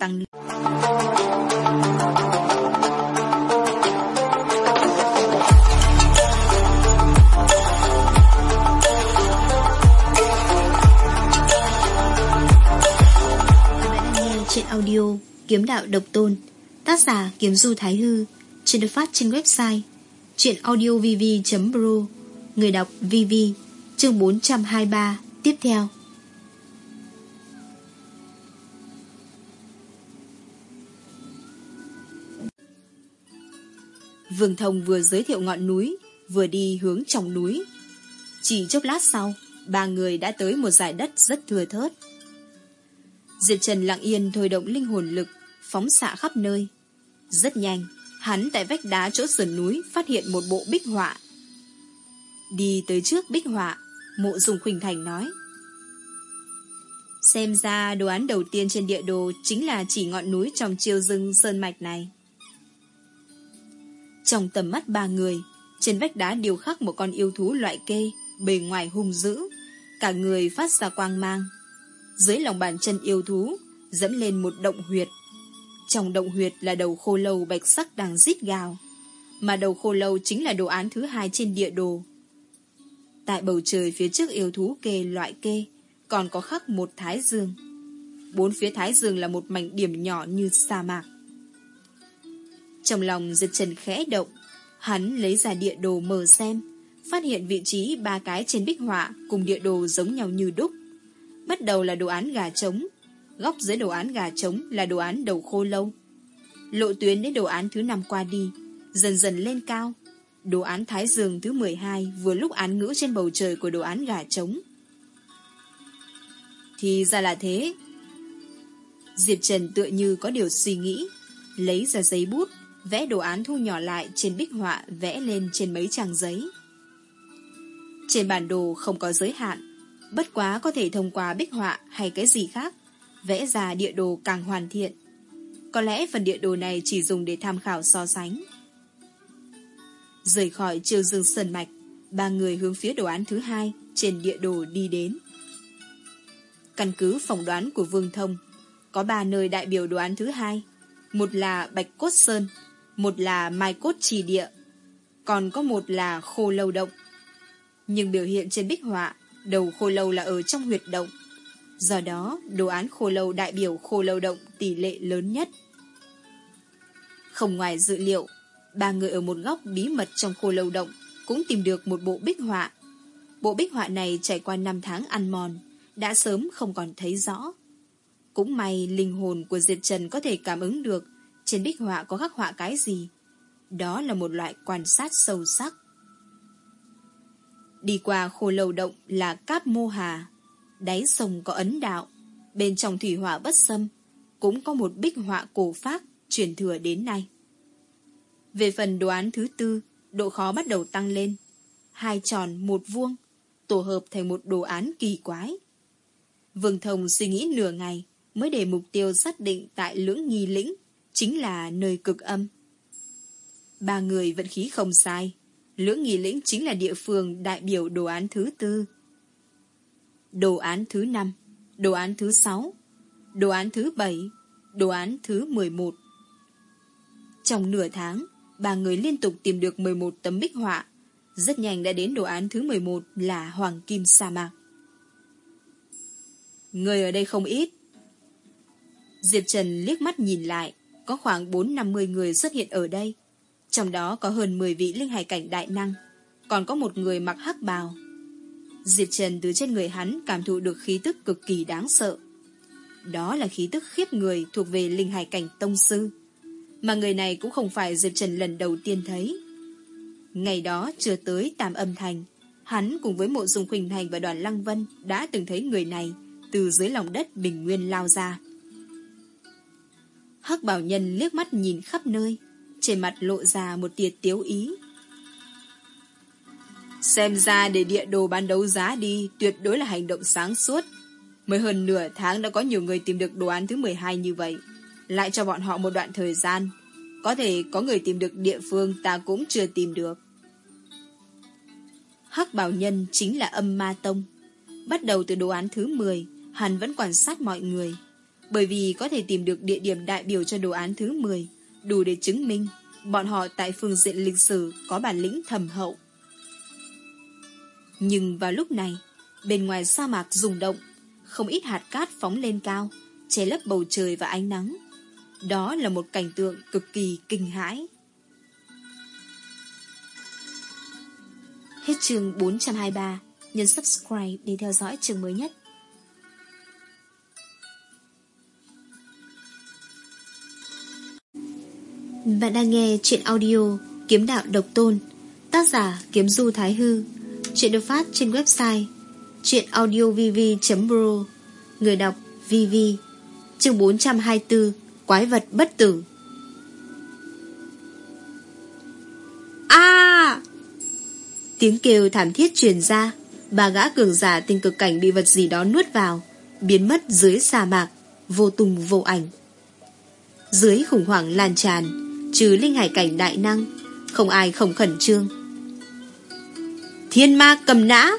tăng lên. trên audio Kiếm Đạo Độc Tôn, Tác giả Kiếm Du Thái Hư, Trên được phát trên website Chuyện audiovv.pro Người đọc VV Chương 423 Tiếp theo Vương Thông vừa giới thiệu ngọn núi, Vừa đi hướng trong núi. Chỉ chốc lát sau, Ba người đã tới một dải đất rất thừa thớt. Diệp Trần lặng yên thôi động linh hồn lực, Phóng xạ khắp nơi. Rất nhanh, Hắn tại vách đá chỗ sườn núi Phát hiện một bộ bích họa. Đi tới trước bích họa, Mộ dùng khuynh thành nói. Xem ra đồ án đầu tiên trên địa đồ Chính là chỉ ngọn núi trong chiêu rừng sơn mạch này. Trong tầm mắt ba người. Trên vách đá điều khắc một con yêu thú loại kê, Bề ngoài hung dữ. Cả người phát ra quang mang. Dưới lòng bàn chân yêu thú dẫn lên một động huyệt. Trong động huyệt là đầu khô lâu bạch sắc đang rít gào. Mà đầu khô lâu chính là đồ án thứ hai trên địa đồ. Tại bầu trời phía trước yêu thú kê loại kê, Còn có khắc một thái dương. Bốn phía thái dương là một mảnh điểm nhỏ như sa mạc. Trong lòng giật trần khẽ động Hắn lấy ra địa đồ mở xem Phát hiện vị trí ba cái trên bích họa Cùng địa đồ giống nhau như đúc Bắt đầu là đồ án gà trống Góc dưới đồ án gà trống là đồ án đầu khô lâu Lộ tuyến đến đồ án thứ năm qua đi Dần dần lên cao Đồ án Thái Dương thứ 12 vừa lúc án ngữ trên bầu trời của đồ án gà trống. Thì ra là thế. Diệp Trần tựa như có điều suy nghĩ, lấy ra giấy bút, vẽ đồ án thu nhỏ lại trên bích họa vẽ lên trên mấy trang giấy. Trên bản đồ không có giới hạn, bất quá có thể thông qua bích họa hay cái gì khác, vẽ ra địa đồ càng hoàn thiện. Có lẽ phần địa đồ này chỉ dùng để tham khảo so sánh. Rời khỏi chiều dương sơn mạch, ba người hướng phía đồ án thứ hai trên địa đồ đi đến. Căn cứ phỏng đoán của Vương Thông, có ba nơi đại biểu đồ án thứ hai. Một là Bạch Cốt Sơn, một là Mai Cốt Trì Địa, còn có một là Khô Lâu Động. Nhưng biểu hiện trên bích họa, đầu Khô Lâu là ở trong huyệt động. Do đó, đồ án Khô Lâu đại biểu Khô Lâu Động tỷ lệ lớn nhất. Không ngoài dự liệu, ba người ở một góc bí mật trong khô lâu động cũng tìm được một bộ bích họa. Bộ bích họa này trải qua năm tháng ăn mòn, đã sớm không còn thấy rõ. Cũng may linh hồn của Diệp Trần có thể cảm ứng được trên bích họa có khắc họa cái gì. Đó là một loại quan sát sâu sắc. Đi qua khô lầu động là cáp mô hà, đáy sông có ấn đạo, bên trong thủy họa bất xâm, cũng có một bích họa cổ pháp truyền thừa đến nay. Về phần đồ án thứ tư, độ khó bắt đầu tăng lên. Hai tròn, một vuông, tổ hợp thành một đồ án kỳ quái. Vương Thông suy nghĩ nửa ngày mới để mục tiêu xác định tại lưỡng nghi lĩnh, chính là nơi cực âm. Ba người vận khí không sai, lưỡng nghi lĩnh chính là địa phương đại biểu đồ án thứ tư. Đồ án thứ năm, đồ án thứ sáu, đồ án thứ bảy, đồ án thứ mười một. Trong nửa tháng, ba người liên tục tìm được 11 tấm bích họa. Rất nhanh đã đến đồ án thứ 11 là Hoàng Kim Sa Mạc. Người ở đây không ít. Diệp Trần liếc mắt nhìn lại, có khoảng 4-50 người xuất hiện ở đây. Trong đó có hơn 10 vị linh hải cảnh đại năng, còn có một người mặc hắc bào. Diệp Trần từ trên người hắn cảm thụ được khí tức cực kỳ đáng sợ. Đó là khí tức khiếp người thuộc về linh hải cảnh tông sư. Mà người này cũng không phải Diệp Trần lần đầu tiên thấy. Ngày đó chưa tới Tam Âm Thành, hắn cùng với mộ dung Khuynh Thành và đoàn Lăng Vân đã từng thấy người này từ dưới lòng đất bình nguyên lao ra. Hắc bảo nhân liếc mắt nhìn khắp nơi, trên mặt lộ ra một tia tiếu ý. Xem ra để địa đồ bán đấu giá đi tuyệt đối là hành động sáng suốt. Mới hơn nửa tháng đã có nhiều người tìm được đồ án thứ 12 như vậy lại cho bọn họ một đoạn thời gian. Có thể có người tìm được địa phương ta cũng chưa tìm được. Hắc Bảo Nhân chính là âm ma tông. Bắt đầu từ đồ án thứ 10, hắn vẫn quan sát mọi người. Bởi vì có thể tìm được địa điểm đại biểu cho đồ án thứ 10, đủ để chứng minh bọn họ tại phương diện lịch sử có bản lĩnh thầm hậu. Nhưng vào lúc này, bên ngoài sa mạc rung động, không ít hạt cát phóng lên cao, che lấp bầu trời và ánh nắng. Đó là một cảnh tượng cực kỳ kinh hãi. Hết chương 423, nhấn subscribe để theo dõi chương mới nhất. Bạn đang nghe chuyện audio Kiếm Đạo Độc Tôn, Tác giả Kiếm Du Thái Hư. Chuyện được phát trên website Chuyện audiovv.pro Người đọc VV Chương 424 Quái vật bất tử. A! Tiếng kêu thảm thiết truyền ra. Bà gã cường giả tình cực cảnh bị vật gì đó nuốt vào, Biến mất dưới sa mạc, Vô tung vô ảnh. Dưới khủng hoảng lan tràn Trừ linh hải cảnh đại năng, Không ai không khẩn trương. Thiên ma cầm nã.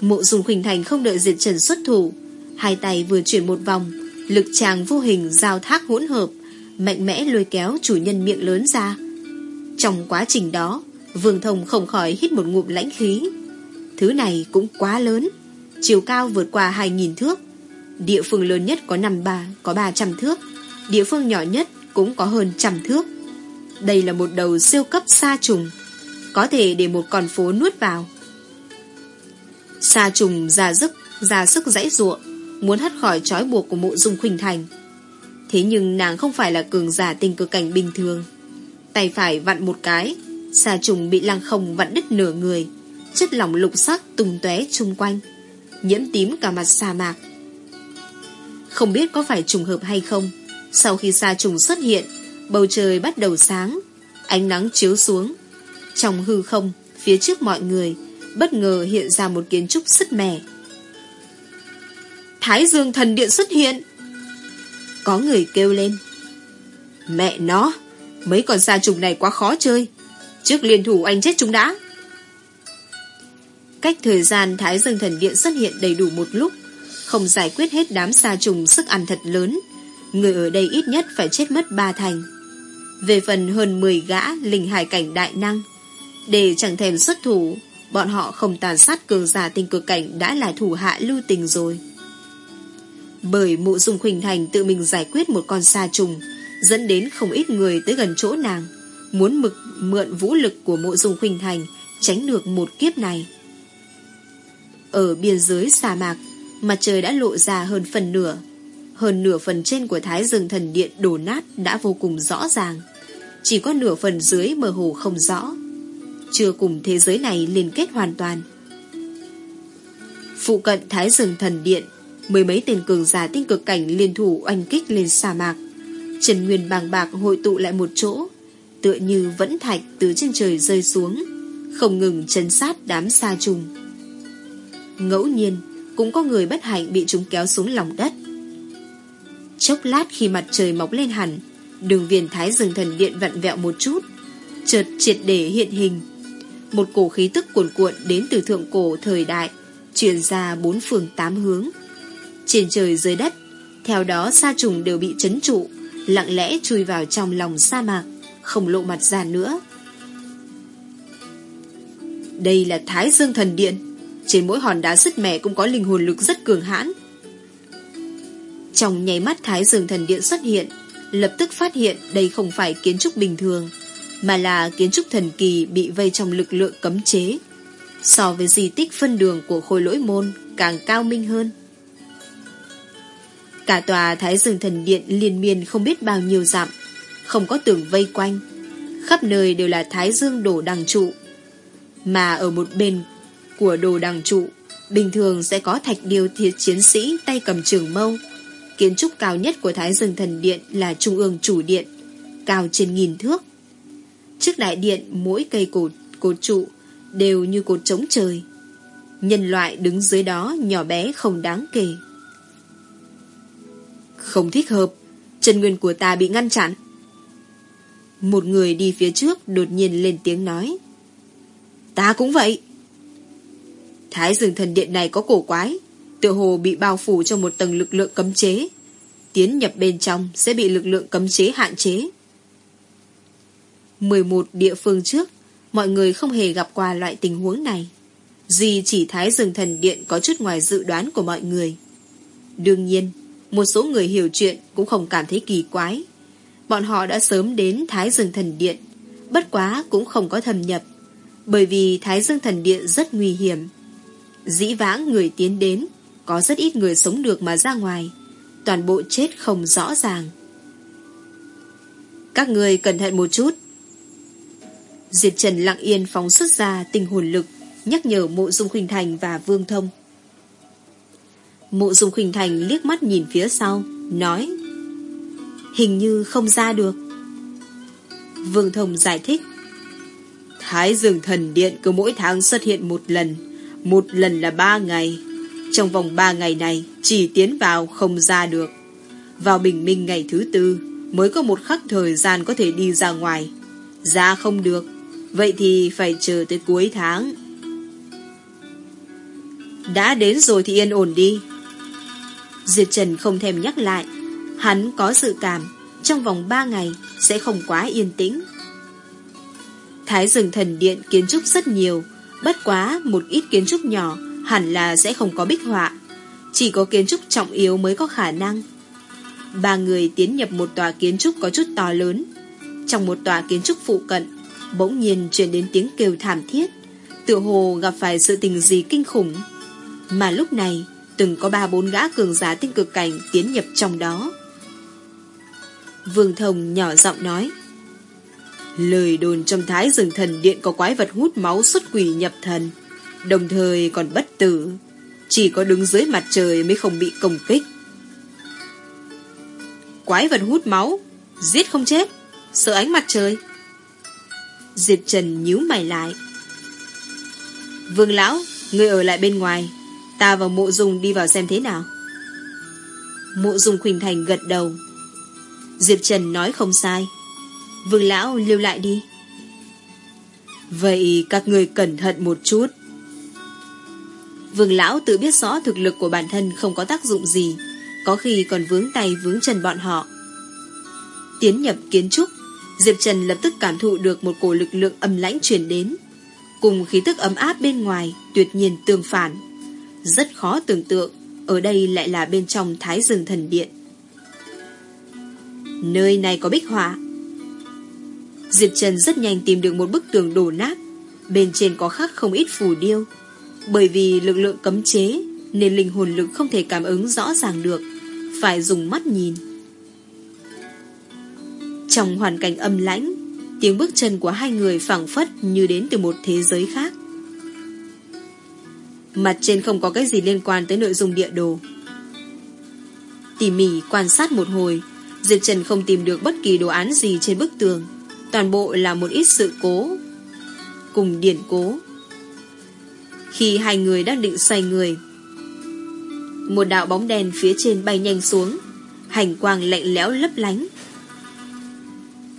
Mộ dùng khuynh thành không đợi diệt trần xuất thủ, Hai tay vừa chuyển một vòng, Lực chàng vô hình giao thác hỗn hợp, Mạnh mẽ lôi kéo chủ nhân miệng lớn ra. Trong quá trình đó, Vương Thông không khỏi hít một ngụm lãnh khí. Thứ này cũng quá lớn, Chiều cao vượt qua 2.000 thước, Địa phương lớn nhất có năm ba, Có 300 thước, Địa phương nhỏ nhất cũng có hơn trăm thước. Đây là một đầu siêu cấp sa trùng, Có thể để một con phố nuốt vào. Sa trùng ra sức ra sức dãy ruộng, Muốn thoát khỏi trói buộc của mộ dung khuynh thành. Thế nhưng nàng không phải là cường giả tình cực cảnh bình thường. Tay phải vặn một cái, Sa trùng bị lăng không vặn đứt nửa người, Chất lỏng lục sắc tung tóe chung quanh, Nhiễm tím cả mặt sa mạc. Không biết có phải trùng hợp hay không sau khi sa trùng xuất hiện, Bầu trời bắt đầu sáng, Ánh nắng chiếu xuống. Trong hư không, Phía trước mọi người, Bất ngờ hiện ra một kiến trúc sứt mẻ. Thái Dương thần điện xuất hiện. Có người kêu lên. Mẹ nó, Mấy con sa trùng này quá khó chơi. Trước liên thủ anh chết chúng đã. Cách thời gian Thái Dương thần điện xuất hiện đầy đủ một lúc, Không giải quyết hết đám sa trùng sức ăn thật lớn. Người ở đây ít nhất phải chết mất ba thành. Về phần hơn 10 gã linh hải cảnh đại năng, Để chẳng thèm xuất thủ, Bọn họ không tàn sát cường giả tinh cực cảnh Đã là thủ hạ lưu tình rồi. Bởi mụ dùng khuynh thành Tự mình giải quyết một con sa trùng, Dẫn đến không ít người tới gần chỗ nàng, Muốn mực, mượn vũ lực của mộ dung khuynh thành Tránh được một kiếp này. Ở biên giới sa mạc, Mặt trời đã lộ ra hơn phần nửa. Hơn nửa phần trên của Thái Dương Thần Điện đổ nát đã vô cùng rõ ràng Chỉ có nửa phần dưới mơ hồ không rõ chưa cùng thế giới này liên kết hoàn toàn. Phụ cận Thái rừng thần điện, mười mấy tên cường giả tinh cực cảnh liên thủ oanh kích lên sa mạc. Trần Nguyên bàng bạc hội tụ lại một chỗ, tựa như vẫn thạch từ trên trời rơi xuống, không ngừng chân sát đám sa trùng. Ngẫu nhiên, cũng có người bất hạnh bị chúng kéo xuống lòng đất. Chốc lát khi mặt trời mọc lên hẳn, đường viền thái rừng thần điện vặn vẹo một chút, chợt triệt để hiện hình, một cổ khí tức cuồn cuộn đến từ thượng cổ thời đại, truyền ra bốn phương tám hướng. Trên trời dưới đất, theo đó sa trùng đều bị chấn trụ, lặng lẽ chui vào trong lòng sa mạc, không lộ mặt ra nữa. Đây là Thái Dương Thần Điện, trên mỗi hòn đá sứt mẻ cũng có linh hồn lực rất cường hãn. Trong nháy mắt Thái Dương Thần Điện xuất hiện, lập tức phát hiện đây không phải kiến trúc bình thường, mà là kiến trúc thần kỳ bị vây trong lực lượng cấm chế. So với di tích phân đường của khôi lỗi môn càng cao minh hơn. Cả tòa Thái Dương Thần Điện liên miên không biết bao nhiêu dặm, không có tường vây quanh. Khắp nơi đều là Thái Dương đổ đằng trụ. Mà ở một bên của đồ đằng trụ, bình thường sẽ có thạch điêu thiệt chiến sĩ tay cầm trường mâu. Kiến trúc cao nhất của Thái Dương Thần Điện là Trung ương Chủ Điện, cao trên nghìn thước. Trước đại điện mỗi cây cột, cột trụ đều như cột trống trời. Nhân loại đứng dưới đó nhỏ bé không đáng kể. Không thích hợp, chân nguyên của ta bị ngăn chặn. Một người đi phía trước đột nhiên lên tiếng nói. Ta cũng vậy. Thái Dương thần điện này có cổ quái, tựa hồ bị bao phủ trong một tầng lực lượng cấm chế, tiến nhập bên trong sẽ bị lực lượng cấm chế hạn chế. 11 địa phương trước, mọi người không hề gặp qua loại tình huống này. Duy chỉ Thái Dương Thần Điện có chút ngoài dự đoán của mọi người. Đương nhiên, một số người hiểu chuyện cũng không cảm thấy kỳ quái. Bọn họ đã sớm đến Thái Dương Thần Điện, bất quá cũng không có thâm nhập, bởi vì Thái Dương Thần Điện rất nguy hiểm. Dĩ vãng người tiến đến, có rất ít người sống được mà ra ngoài, toàn bộ chết không rõ ràng. Các người cẩn thận một chút. Diệt Trần lặng yên phóng xuất ra tình hồn lực, nhắc nhở mộ dung khuynh thành và vương thông. Mộ dung khuynh thành liếc mắt nhìn phía sau, nói Hình như không ra được. Vương thông giải thích Thái Dương Thần Điện cứ mỗi tháng xuất hiện một lần, một lần là ba ngày. Trong vòng ba ngày này, chỉ tiến vào không ra được. Vào bình minh ngày thứ tư, mới có một khắc thời gian có thể đi ra ngoài. Ra không được, vậy thì phải chờ tới cuối tháng. Đã đến rồi thì yên ổn đi. Diệp Trần không thèm nhắc lại. Hắn có dự cảm, trong vòng ba ngày sẽ không quá yên tĩnh. Thái rừng thần điện kiến trúc rất nhiều, bất quá một ít kiến trúc nhỏ hẳn là sẽ không có bích họa. Chỉ có kiến trúc trọng yếu mới có khả năng. Ba người tiến nhập một tòa kiến trúc có chút to lớn. Trong một tòa kiến trúc phụ cận, bỗng nhiên truyền đến tiếng kêu thảm thiết, tựa hồ gặp phải sự tình gì kinh khủng. Mà lúc này, từng có ba bốn gã cường giá tinh cực cảnh tiến nhập trong đó. Vương Thông nhỏ giọng nói, Lời đồn trong thái rừng thần điện có quái vật hút máu xuất quỷ nhập thần, đồng thời còn bất tử. Chỉ có đứng dưới mặt trời mới không bị công kích. Quái vật hút máu, giết không chết, sợ ánh mặt trời. Diệp Trần nhíu mày lại. Vương Lão, người ở lại bên ngoài, ta và mộ dung đi vào xem thế nào. Mộ dung Khuynh Thành gật đầu. Diệp Trần nói không sai. Vương Lão lưu lại đi. Vậy các người cẩn thận một chút. Vương Lão tự biết rõ thực lực của bản thân không có tác dụng gì, có khi còn vướng tay vướng chân bọn họ. Tiến nhập kiến trúc, Diệp Trần lập tức cảm thụ được một cổ lực lượng âm lãnh truyền đến. Cùng khí tức ấm áp bên ngoài tuyệt nhiên tương phản. Rất khó tưởng tượng, ở đây lại là bên trong Thái rừng Thần Điện. Nơi này có bích họa, Diệp Trần rất nhanh tìm được một bức tường đổ nát Bên trên có khắc không ít phù điêu bởi vì lực lượng cấm chế, Nên linh hồn lực không thể cảm ứng rõ ràng được. Phải dùng mắt nhìn. Trong hoàn cảnh âm lãnh, Tiếng bước chân của hai người phảng phất Như đến từ một thế giới khác. Mặt trên không có cái gì liên quan tới nội dung địa đồ. Tỉ mỉ quan sát một hồi, Diệp Trần không tìm được bất kỳ đồ án gì trên bức tường. Toàn bộ là một ít sự cố, Cùng điển cố. Khi hai người đang định xoay người. Một đạo bóng đèn phía trên bay nhanh xuống Hành quang lạnh lẽo lấp lánh.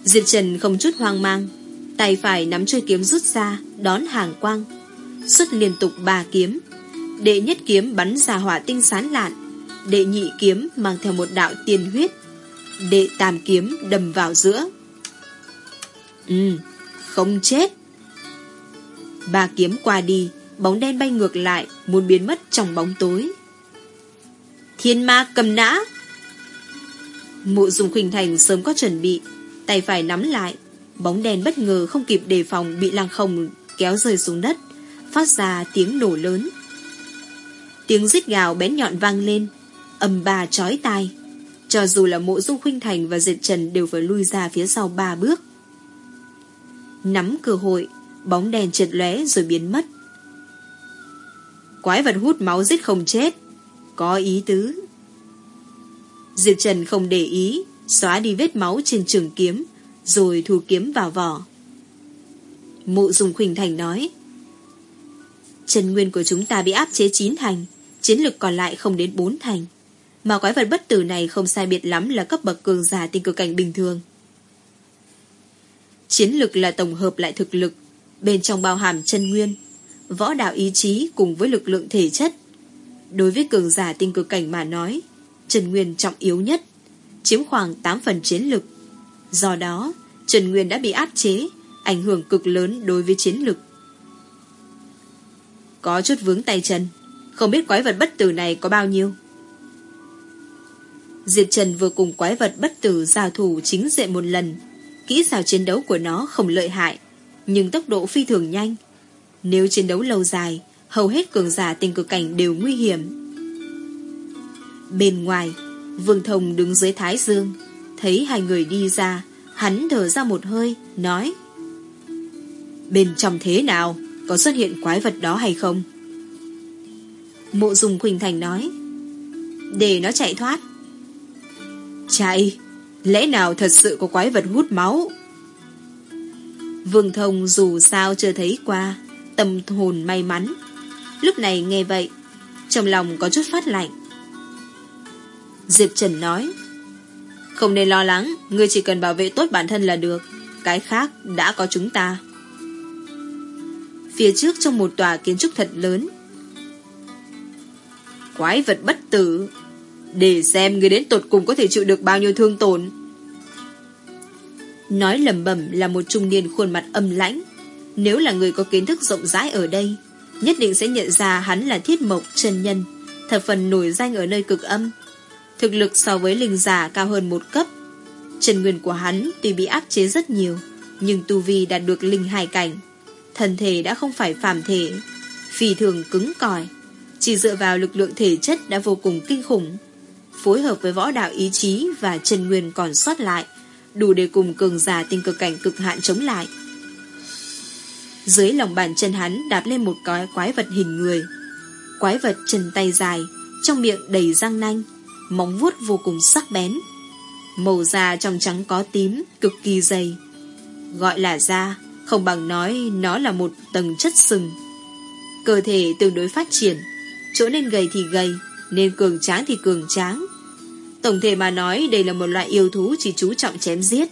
Diệp Trần không chút hoang mang Tay phải nắm chuôi kiếm rút ra Đón hàng quang Xuất liên tục ba kiếm. Đệ nhất kiếm bắn ra hỏa tinh sán lạn Đệ nhị kiếm mang theo một đạo tiên huyết Đệ tam kiếm đầm vào giữa. Ừ, không chết. Ba kiếm qua đi, bóng đen bay ngược lại, muốn biến mất trong bóng tối. Thiên ma cầm nã. Mụ dùng khuynh thành sớm có chuẩn bị, tay phải nắm lại, bóng đen bất ngờ không kịp đề phòng bị lăng không kéo rơi xuống đất, phát ra tiếng nổ lớn. Tiếng rít gào bén nhọn vang lên, âm ba chói tai. Cho dù là mộ dung khuynh thành và diệt trần đều phải lui ra phía sau ba bước. Nắm cơ hội, bóng đèn trượt lóe rồi biến mất. Quái vật hút máu giết không chết. Có ý tứ. Diệp Trần không để ý, xóa đi vết máu trên trường kiếm, rồi thu kiếm vào vỏ. Mụ dùng khuynh thành nói. Trần nguyên của chúng ta bị áp chế 9 thành, chiến lực còn lại không đến 4 thành. Mà quái vật bất tử này không sai biệt lắm là cấp bậc cường giả tinh cực cảnh bình thường. Chiến lực là tổng hợp lại thực lực, bên trong bao hàm chân nguyên, võ đạo ý chí cùng với lực lượng thể chất. Đối với cường giả tinh cực cảnh mà nói, trần nguyên trọng yếu nhất, chiếm khoảng 8 phần chiến lực. Do đó, Trần Nguyên đã bị áp chế, ảnh hưởng cực lớn đối với chiến lực. Có chút vướng tay chân, không biết quái vật bất tử này có bao nhiêu. Diệp Trần vừa cùng quái vật bất tử giao thủ chính diện một lần. Kỹ xảo chiến đấu của nó không lợi hại, nhưng tốc độ phi thường nhanh. Nếu chiến đấu lâu dài, hầu hết cường giả tình cực cảnh đều nguy hiểm. Bên ngoài, Vương Thông đứng dưới Thái Dương, thấy hai người đi ra, hắn thở ra một hơi, nói Bên trong thế nào, có xuất hiện quái vật đó hay không? Mộ dùng Quỳnh Thành nói Để nó chạy thoát Chạy Lẽ nào thật sự có quái vật hút máu Vương Thông dù sao chưa thấy qua Tâm hồn may mắn. Lúc này nghe vậy, Trong lòng có chút phát lạnh. Diệp Trần nói, Không nên lo lắng, Ngươi chỉ cần bảo vệ tốt bản thân là được, Cái khác đã có chúng ta. Phía trước trong một tòa kiến trúc thật lớn, Quái vật bất tử. Để xem người đến tột cùng có thể chịu được bao nhiêu thương tổn. Nói lầm bẩm là một trung niên khuôn mặt âm lãnh nếu là người có kiến thức rộng rãi ở đây, Nhất định sẽ nhận ra hắn là thiết mộc chân nhân Thật phần nổi danh ở nơi cực âm. Thực lực so với linh giả cao hơn một cấp. Trần nguyên của hắn tuy bị áp chế rất nhiều, Nhưng tu vi đạt được linh hài cảnh, Thân thể đã không phải phàm thể, Phi thường cứng cỏi. Chỉ dựa vào lực lượng thể chất đã vô cùng kinh khủng. Phối hợp với võ đạo ý chí Và Trần Nguyên còn sót lại, Đủ để cùng cường giả tinh cực cảnh cực hạn chống lại. Dưới lòng bàn chân hắn đạp lên một cái quái vật hình người. Quái vật chân tay dài, Trong miệng đầy răng nanh, Móng vuốt vô cùng sắc bén. Màu da trong trắng có tím, Cực kỳ dày. Gọi là da, Không bằng nói nó là một tầng chất sừng. Cơ thể tương đối phát triển, Chỗ nên gầy thì gầy, Nên cường tráng thì cường tráng. Tổng thể mà nói, đây là một loại yêu thú Chỉ chú trọng chém giết.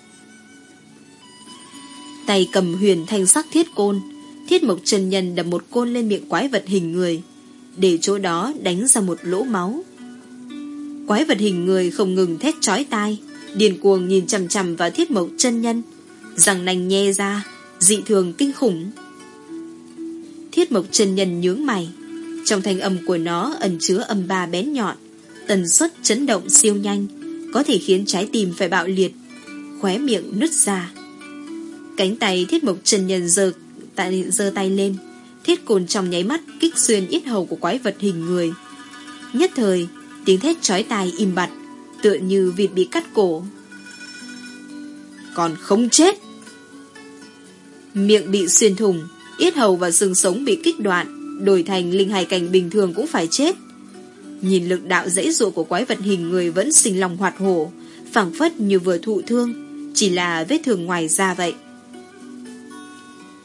Tay cầm huyền thanh sắc thiết côn, Thiết mộc chân nhân đập một côn lên miệng quái vật hình người, Để chỗ đó đánh ra một lỗ máu. Quái vật hình người không ngừng thét chói tai Điền cuồng nhìn chằm chằm vào thiết mộc chân nhân rằng nành nhe ra, Dị thường kinh khủng. Thiết mộc chân nhân nhướng mày, Trong thanh âm của nó ẩn chứa âm ba bén nhọn, Tần suất chấn động siêu nhanh, Có thể khiến trái tim phải bạo liệt, Khóe miệng nứt ra. Cánh tay thiết mộc trần nhân giơ tay, giơ tay lên. Thiết cồn trong nháy mắt kích xuyên yết hầu của quái vật hình người. Nhất thời Tiếng thét chói tai im bặt Tựa như vịt bị cắt cổ. Còn không chết! Miệng bị xuyên thủng Yết hầu và xương sống bị kích đoạn Đổi thành linh hài cảnh bình thường cũng phải chết. Nhìn lực đạo dãy dụ của quái vật hình người Vẫn sinh lòng hoạt hổ phảng phất như vừa thụ thương Chỉ là vết thương ngoài da vậy.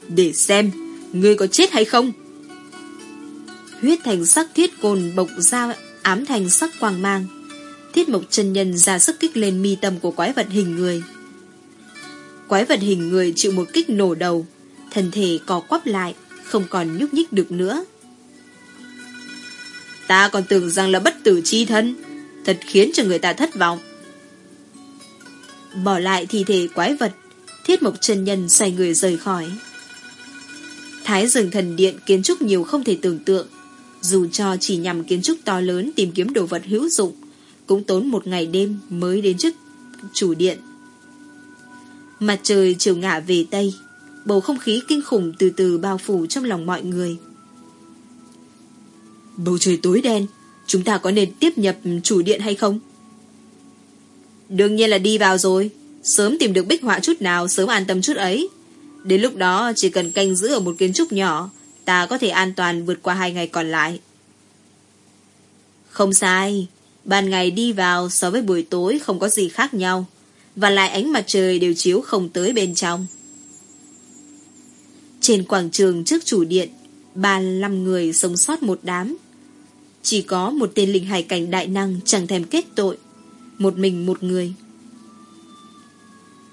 Để xem Ngươi có chết hay không Huyết thành sắc thiết cồn bộc ra ám thành sắc quang mang. Thiết mộc chân nhân ra sức kích lên mi tâm của quái vật hình người. Quái vật hình người chịu một kích nổ đầu, thân thể co quắp lại, không còn nhúc nhích được nữa. Ta còn tưởng rằng là bất tử chi thân, thật khiến cho người ta thất vọng. Bỏ lại thi thể quái vật, thiết mộc chân nhân xoay người rời khỏi. Thái rừng thần điện kiến trúc nhiều không thể tưởng tượng, dù cho chỉ nhằm kiến trúc to lớn tìm kiếm đồ vật hữu dụng, cũng tốn một ngày đêm mới đến trước chủ điện. Mặt trời chiều ngả về Tây, bầu không khí kinh khủng từ từ bao phủ trong lòng mọi người. Bầu trời tối đen, chúng ta có nên tiếp nhập chủ điện hay không? Đương nhiên là đi vào rồi, sớm tìm được bích họa chút nào, sớm an tâm chút ấy. Đến lúc đó chỉ cần canh giữ ở một kiến trúc nhỏ, ta có thể an toàn vượt qua hai ngày còn lại. Không sai, ban ngày đi vào so với buổi tối không có gì khác nhau, và lại ánh mặt trời đều chiếu không tới bên trong. Trên quảng trường trước chủ điện, ba năm người sống sót một đám. Chỉ có một tên linh hải cảnh đại năng chẳng thèm kết tội, một mình một người.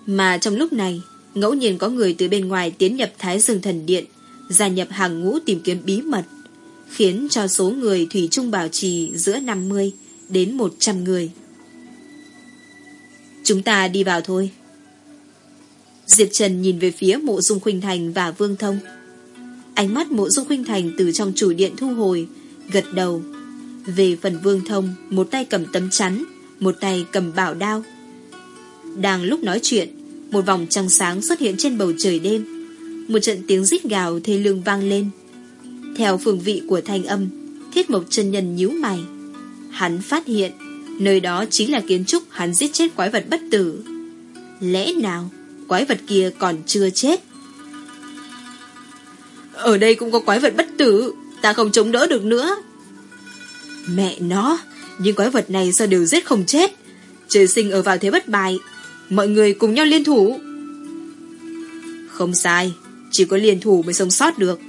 Mà trong lúc này, ngẫu nhiên có người từ bên ngoài tiến nhập Thái Dương Thần Điện, gia nhập hàng ngũ tìm kiếm bí mật, khiến cho số người Thủy Trung bảo trì giữa 50 đến 100 người. Chúng ta đi vào thôi. Diệp Trần nhìn về phía mộ dung khuynh thành và vương thông. Ánh mắt mộ dung khuynh thành từ trong chủ điện thu hồi, gật đầu. Về phần vương thông, một tay cầm tấm chắn, một tay cầm bảo đao. Đang lúc nói chuyện, một vòng trăng sáng xuất hiện trên bầu trời đêm. Một trận tiếng rít gào thê lương vang lên. Theo phương vị của thanh âm, thiết mộc chân nhân nhíu mày. Hắn phát hiện, nơi đó chính là kiến trúc hắn giết chết quái vật bất tử. Lẽ nào, quái vật kia còn chưa chết? Ở đây cũng có quái vật bất tử, ta không chống đỡ được nữa. Mẹ nó, những quái vật này sao đều giết không chết? Trời sinh ở vào thế bất bại, mọi người cùng nhau liên thủ. Không sai, chỉ có liên thủ mới sống sót được.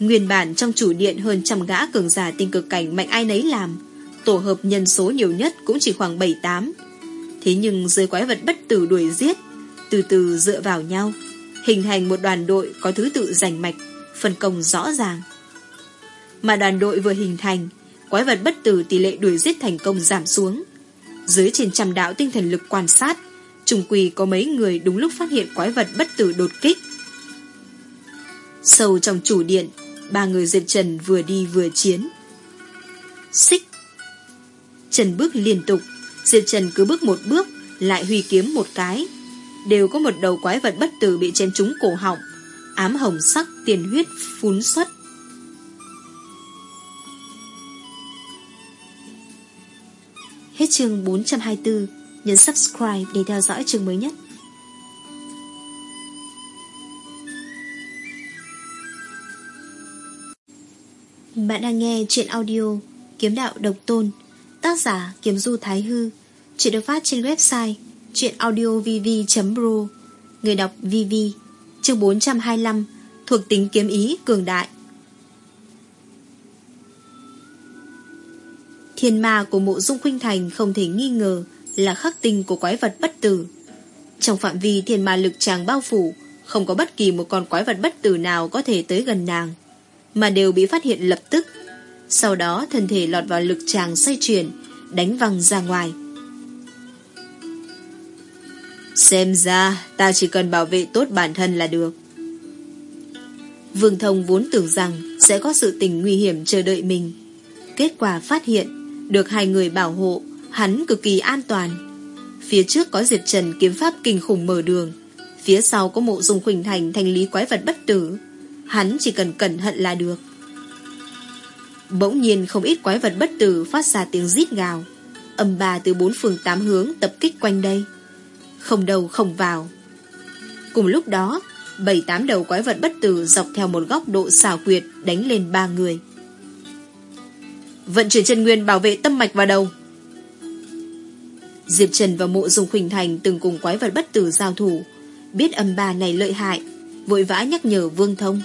Nguyên bản trong chủ điện hơn trăm gã cường giả tinh cực cảnh mạnh ai nấy làm, tổ hợp nhân số nhiều nhất cũng chỉ khoảng 7-8. Thế nhưng dưới quái vật bất tử đuổi giết, từ từ dựa vào nhau, hình thành một đoàn đội có thứ tự giành mạch, phân công rõ ràng. Mà đoàn đội vừa hình thành, quái vật bất tử tỷ lệ đuổi giết thành công giảm xuống. Dưới trên trăm đạo tinh thần lực quan sát, trùng quỳ có mấy người đúng lúc phát hiện quái vật bất tử đột kích. Sâu trong chủ điện, ba người Diệp Trần vừa đi vừa chiến. Xích! Trần bước liên tục, Diệp Trần cứ bước một bước, lại huy kiếm một cái. Đều có một đầu quái vật bất tử bị chém trúng cổ họng, ám hồng sắc tiền huyết phun xuất. Hết chương 424, nhấn subscribe để theo dõi chương mới nhất. Bạn đang nghe chuyện audio Kiếm đạo độc tôn Tác giả Kiếm Du Thái Hư Chuyện được phát trên website Chuyện audiovv.pro Người đọc VV Chương 425 Thuộc tính kiếm ý cường đại Thiên ma của mộ dung khuynh thành không thể nghi ngờ là khắc tinh của quái vật bất tử. Trong phạm vi thiên ma lực tràng bao phủ, không có bất kỳ một con quái vật bất tử nào có thể tới gần nàng, mà đều bị phát hiện lập tức. Sau đó thân thể lọt vào lực tràng xoay chuyển, đánh văng ra ngoài. Xem ra, ta chỉ cần bảo vệ tốt bản thân là được. Vương Thông vốn tưởng rằng sẽ có sự tình nguy hiểm chờ đợi mình. Kết quả phát hiện được hai người bảo hộ, hắn cực kỳ an toàn. Phía trước có Diệp Trần kiếm pháp kinh khủng mở đường, phía sau có mộ dung khuỳnh thành thành lý quái vật bất tử. Hắn chỉ cần cẩn thận là được. Bỗng nhiên không ít quái vật bất tử phát ra tiếng rít gào. Âm bà từ bốn phương tám hướng tập kích quanh đây. Không đầu không vào. Cùng lúc đó, bảy tám đầu quái vật bất tử dọc theo một góc độ xảo quyệt đánh lên ba người. Vận chuyển chân nguyên bảo vệ tâm mạch vào đầu. Diệp Trần và mộ dùng khuynh thành Từng cùng quái vật bất tử giao thủ, Biết âm bà này lợi hại, Vội vã nhắc nhở Vương Thông.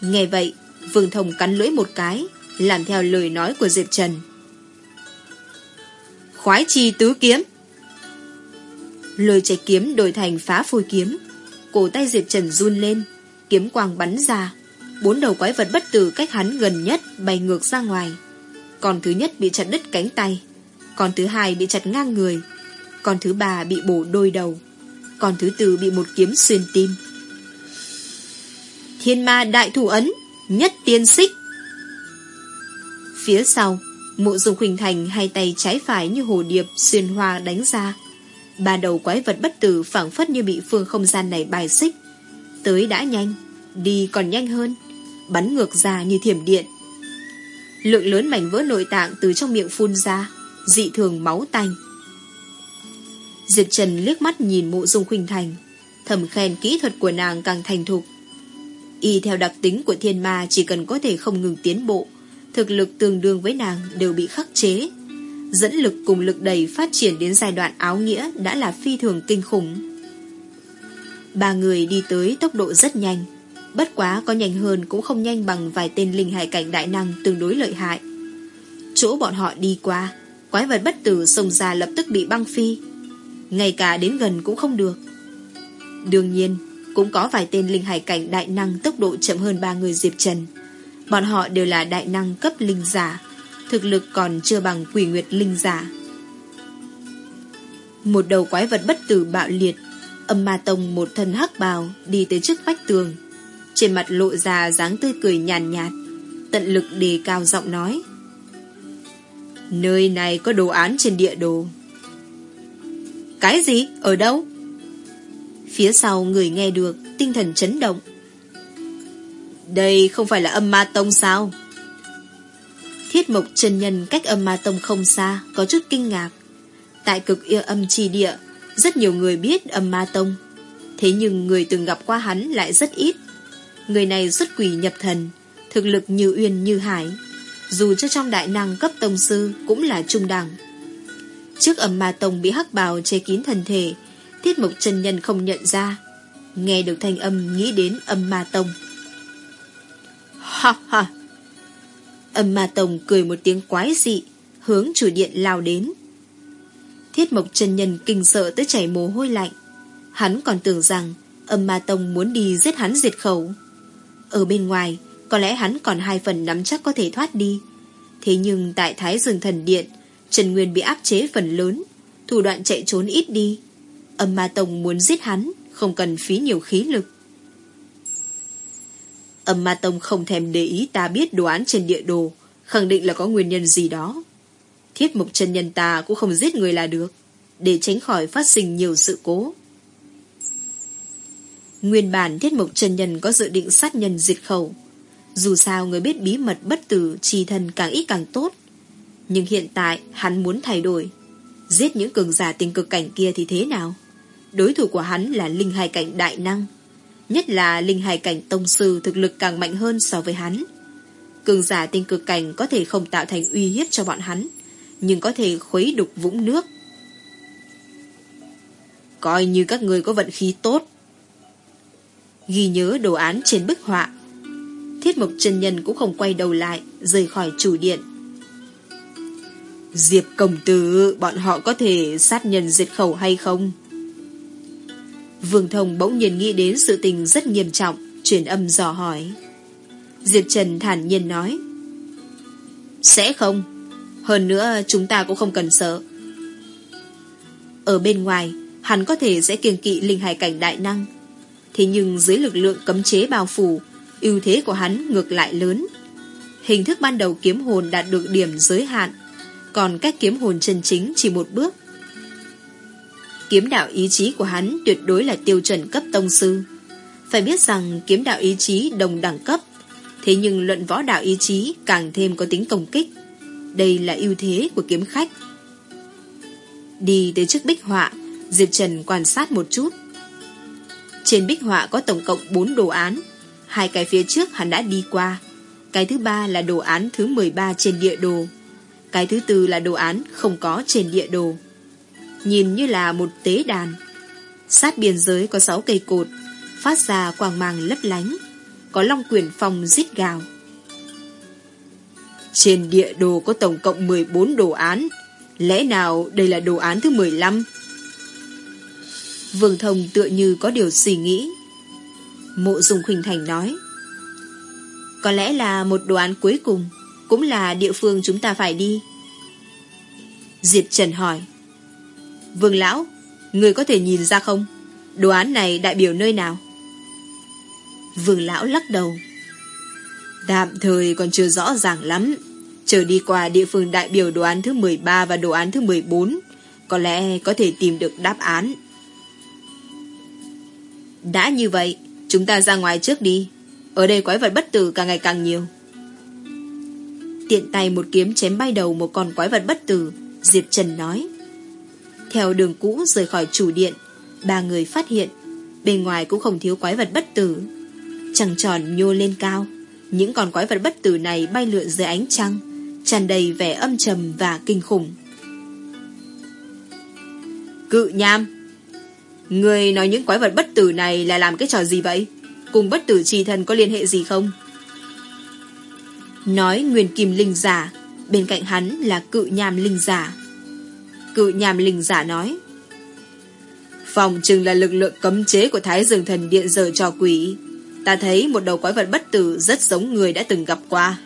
Nghe vậy, Vương Thông cắn lưỡi một cái, Làm theo lời nói của Diệp Trần. Khoái chi tứ kiếm. Lời chạy kiếm đổi thành phá phôi kiếm, Cổ tay Diệp Trần run lên, Kiếm quang bắn ra. Bốn đầu quái vật bất tử cách hắn gần nhất bay ngược ra ngoài. Con thứ nhất bị chặt đứt cánh tay. Con thứ hai bị chặt ngang người. Con thứ ba bị bổ đôi đầu. Con thứ tư bị một kiếm xuyên tim. Thiên ma đại thủ ấn, nhất tiên xích. Phía sau, mộ dùng khuỳnh thành hai tay trái phải như hồ điệp xuyên hoa đánh ra. Ba đầu quái vật bất tử phảng phất như bị phương không gian này bài xích. Tới đã nhanh, đi còn nhanh hơn bắn ngược ra như thiểm điện. Lượng lớn mảnh vỡ nội tạng từ trong miệng phun ra, dị thường máu tanh. Diệp Trần liếc mắt nhìn mộ dung khuynh thành, thầm khen kỹ thuật của nàng càng thành thục. Y theo đặc tính của thiên ma chỉ cần có thể không ngừng tiến bộ, thực lực tương đương với nàng đều bị khắc chế. Dẫn lực cùng lực đầy phát triển đến giai đoạn áo nghĩa đã là phi thường kinh khủng. Ba người đi tới tốc độ rất nhanh, Bất quá có nhanh hơn cũng không nhanh bằng vài tên linh hải cảnh đại năng tương đối lợi hại. Chỗ bọn họ đi qua, quái vật bất tử xông ra lập tức bị băng phi. Ngay cả đến gần cũng không được. Đương nhiên, cũng có vài tên linh hải cảnh đại năng tốc độ chậm hơn ba người Diệp Trần. Bọn họ đều là đại năng cấp linh giả, thực lực còn chưa bằng quỷ nguyệt linh giả. Một đầu quái vật bất tử bạo liệt, âm ma tông một thân hắc bào đi tới trước vách tường. Trên mặt lộ ra dáng tươi cười nhàn nhạt, nhạt, tận lực đề cao giọng nói. Nơi này có đồ án trên địa đồ. Cái gì? Ở đâu? Phía sau người nghe được, tinh thần chấn động. Đây không phải là âm ma tông sao? Thiết mộc chân nhân cách âm ma tông không xa, có chút kinh ngạc. Tại cực yêu âm trì địa, rất nhiều người biết âm ma tông. Thế nhưng người từng gặp qua hắn lại rất ít. Người này xuất quỷ nhập thần, thực lực như uyên như hải. Dù cho trong đại năng cấp tông sư cũng là trung đẳng. Trước âm ma tông bị hắc bào che kín thân thể, thiết mộc chân nhân không nhận ra. Nghe được thanh âm nghĩ đến âm ma tông. Ha ha! Âm ma tông cười một tiếng quái dị, hướng chủ điện lao đến. Thiết mộc chân nhân kinh sợ tới chảy mồ hôi lạnh. Hắn còn tưởng rằng âm ma tông muốn đi giết hắn diệt khẩu. Ở bên ngoài, có lẽ hắn còn hai phần nắm chắc có thể thoát đi. Thế nhưng tại Thái Dương Thần Điện, Trần Nguyên bị áp chế phần lớn, thủ đoạn chạy trốn ít đi. Âm ma tông muốn giết hắn, không cần phí nhiều khí lực. Âm ma tông không thèm để ý ta biết đồ án trên địa đồ, khẳng định là có nguyên nhân gì đó. Thiết mục chân nhân ta cũng không giết người là được, để tránh khỏi phát sinh nhiều sự cố. Nguyên bản thiết mục trần nhân có dự định sát nhân diệt khẩu. Dù sao người biết bí mật bất tử trì thần càng ít càng tốt. Nhưng hiện tại hắn muốn thay đổi. Giết những cường giả tình cực cảnh kia thì thế nào? Đối thủ của hắn là linh hài cảnh đại năng. Nhất là linh hài cảnh tông sư thực lực càng mạnh hơn so với hắn. Cường giả tinh cực cảnh có thể không tạo thành uy hiếp cho bọn hắn, nhưng có thể khuấy đục vũng nước. Coi như các người có vận khí tốt. Ghi nhớ đồ án trên bức họa. Thiết mục chân nhân cũng không quay đầu lại, rời khỏi chủ điện. Diệp công tử, bọn họ có thể sát nhân diệt khẩu hay không? Vương Thông bỗng nhiên nghĩ đến sự tình rất nghiêm trọng, truyền âm dò hỏi. Diệp Trần thản nhiên nói. Sẽ không. Hơn nữa chúng ta cũng không cần sợ. Ở bên ngoài, hắn có thể sẽ kiêng kỵ linh hải cảnh đại năng. Thế nhưng dưới lực lượng cấm chế bao phủ, ưu thế của hắn ngược lại lớn. Hình thức ban đầu kiếm hồn đạt được điểm giới hạn, còn cách kiếm hồn chân chính chỉ một bước. Kiếm đạo ý chí của hắn tuyệt đối là tiêu chuẩn cấp tông sư. Phải biết rằng kiếm đạo ý chí đồng đẳng cấp, thế nhưng luận võ đạo ý chí càng thêm có tính công kích. Đây là ưu thế của kiếm khách. Đi tới trước bích họa, Diệp Trần quan sát một chút. Trên bích họa có tổng cộng 4 đồ án, hai cái phía trước hắn đã đi qua. Cái thứ ba là đồ án thứ 13 trên địa đồ. Cái thứ tư là đồ án không có trên địa đồ nhìn như là một tế đàn. Sát biên giới có sáu cây cột, phát ra quang mang lấp lánh, có long quyển phong rít gào. Trên địa đồ có tổng cộng 14 đồ án, lẽ nào đây là đồ án thứ 15? Vương Thông tựa như có điều suy nghĩ. Mộ Dung Khuynh Thành nói, có lẽ là một đồ án cuối cùng, cũng là địa phương chúng ta phải đi. Diệp Trần hỏi, Vương Lão, người có thể nhìn ra không? Đồ án này đại biểu nơi nào? Vương Lão lắc đầu. Tạm thời còn chưa rõ ràng lắm. Chờ đi qua địa phương đại biểu đồ án thứ 13 và đồ án thứ 14, có lẽ có thể tìm được đáp án. Đã như vậy, chúng ta ra ngoài trước đi. Ở đây quái vật bất tử càng ngày càng nhiều. Tiện tay một kiếm chém bay đầu một con quái vật bất tử, Diệp Trần nói. Theo đường cũ rời khỏi chủ điện, ba người phát hiện, bên ngoài cũng không thiếu quái vật bất tử. Trăng tròn nhô lên cao, những con quái vật bất tử này bay lượn dưới ánh trăng, tràn đầy vẻ âm trầm và kinh khủng. Cự nham Người nói những quái vật bất tử này là làm cái trò gì vậy? Cùng bất tử trì thần có liên hệ gì không? Nói nguyên kim linh giả, bên cạnh hắn là cự nham linh giả. Cự nhàm linh giả nói. Phòng chừng là lực lượng cấm chế của Thái Dương Thần Điện giờ cho quỷ. Ta thấy một đầu quái vật bất tử rất giống người đã từng gặp qua.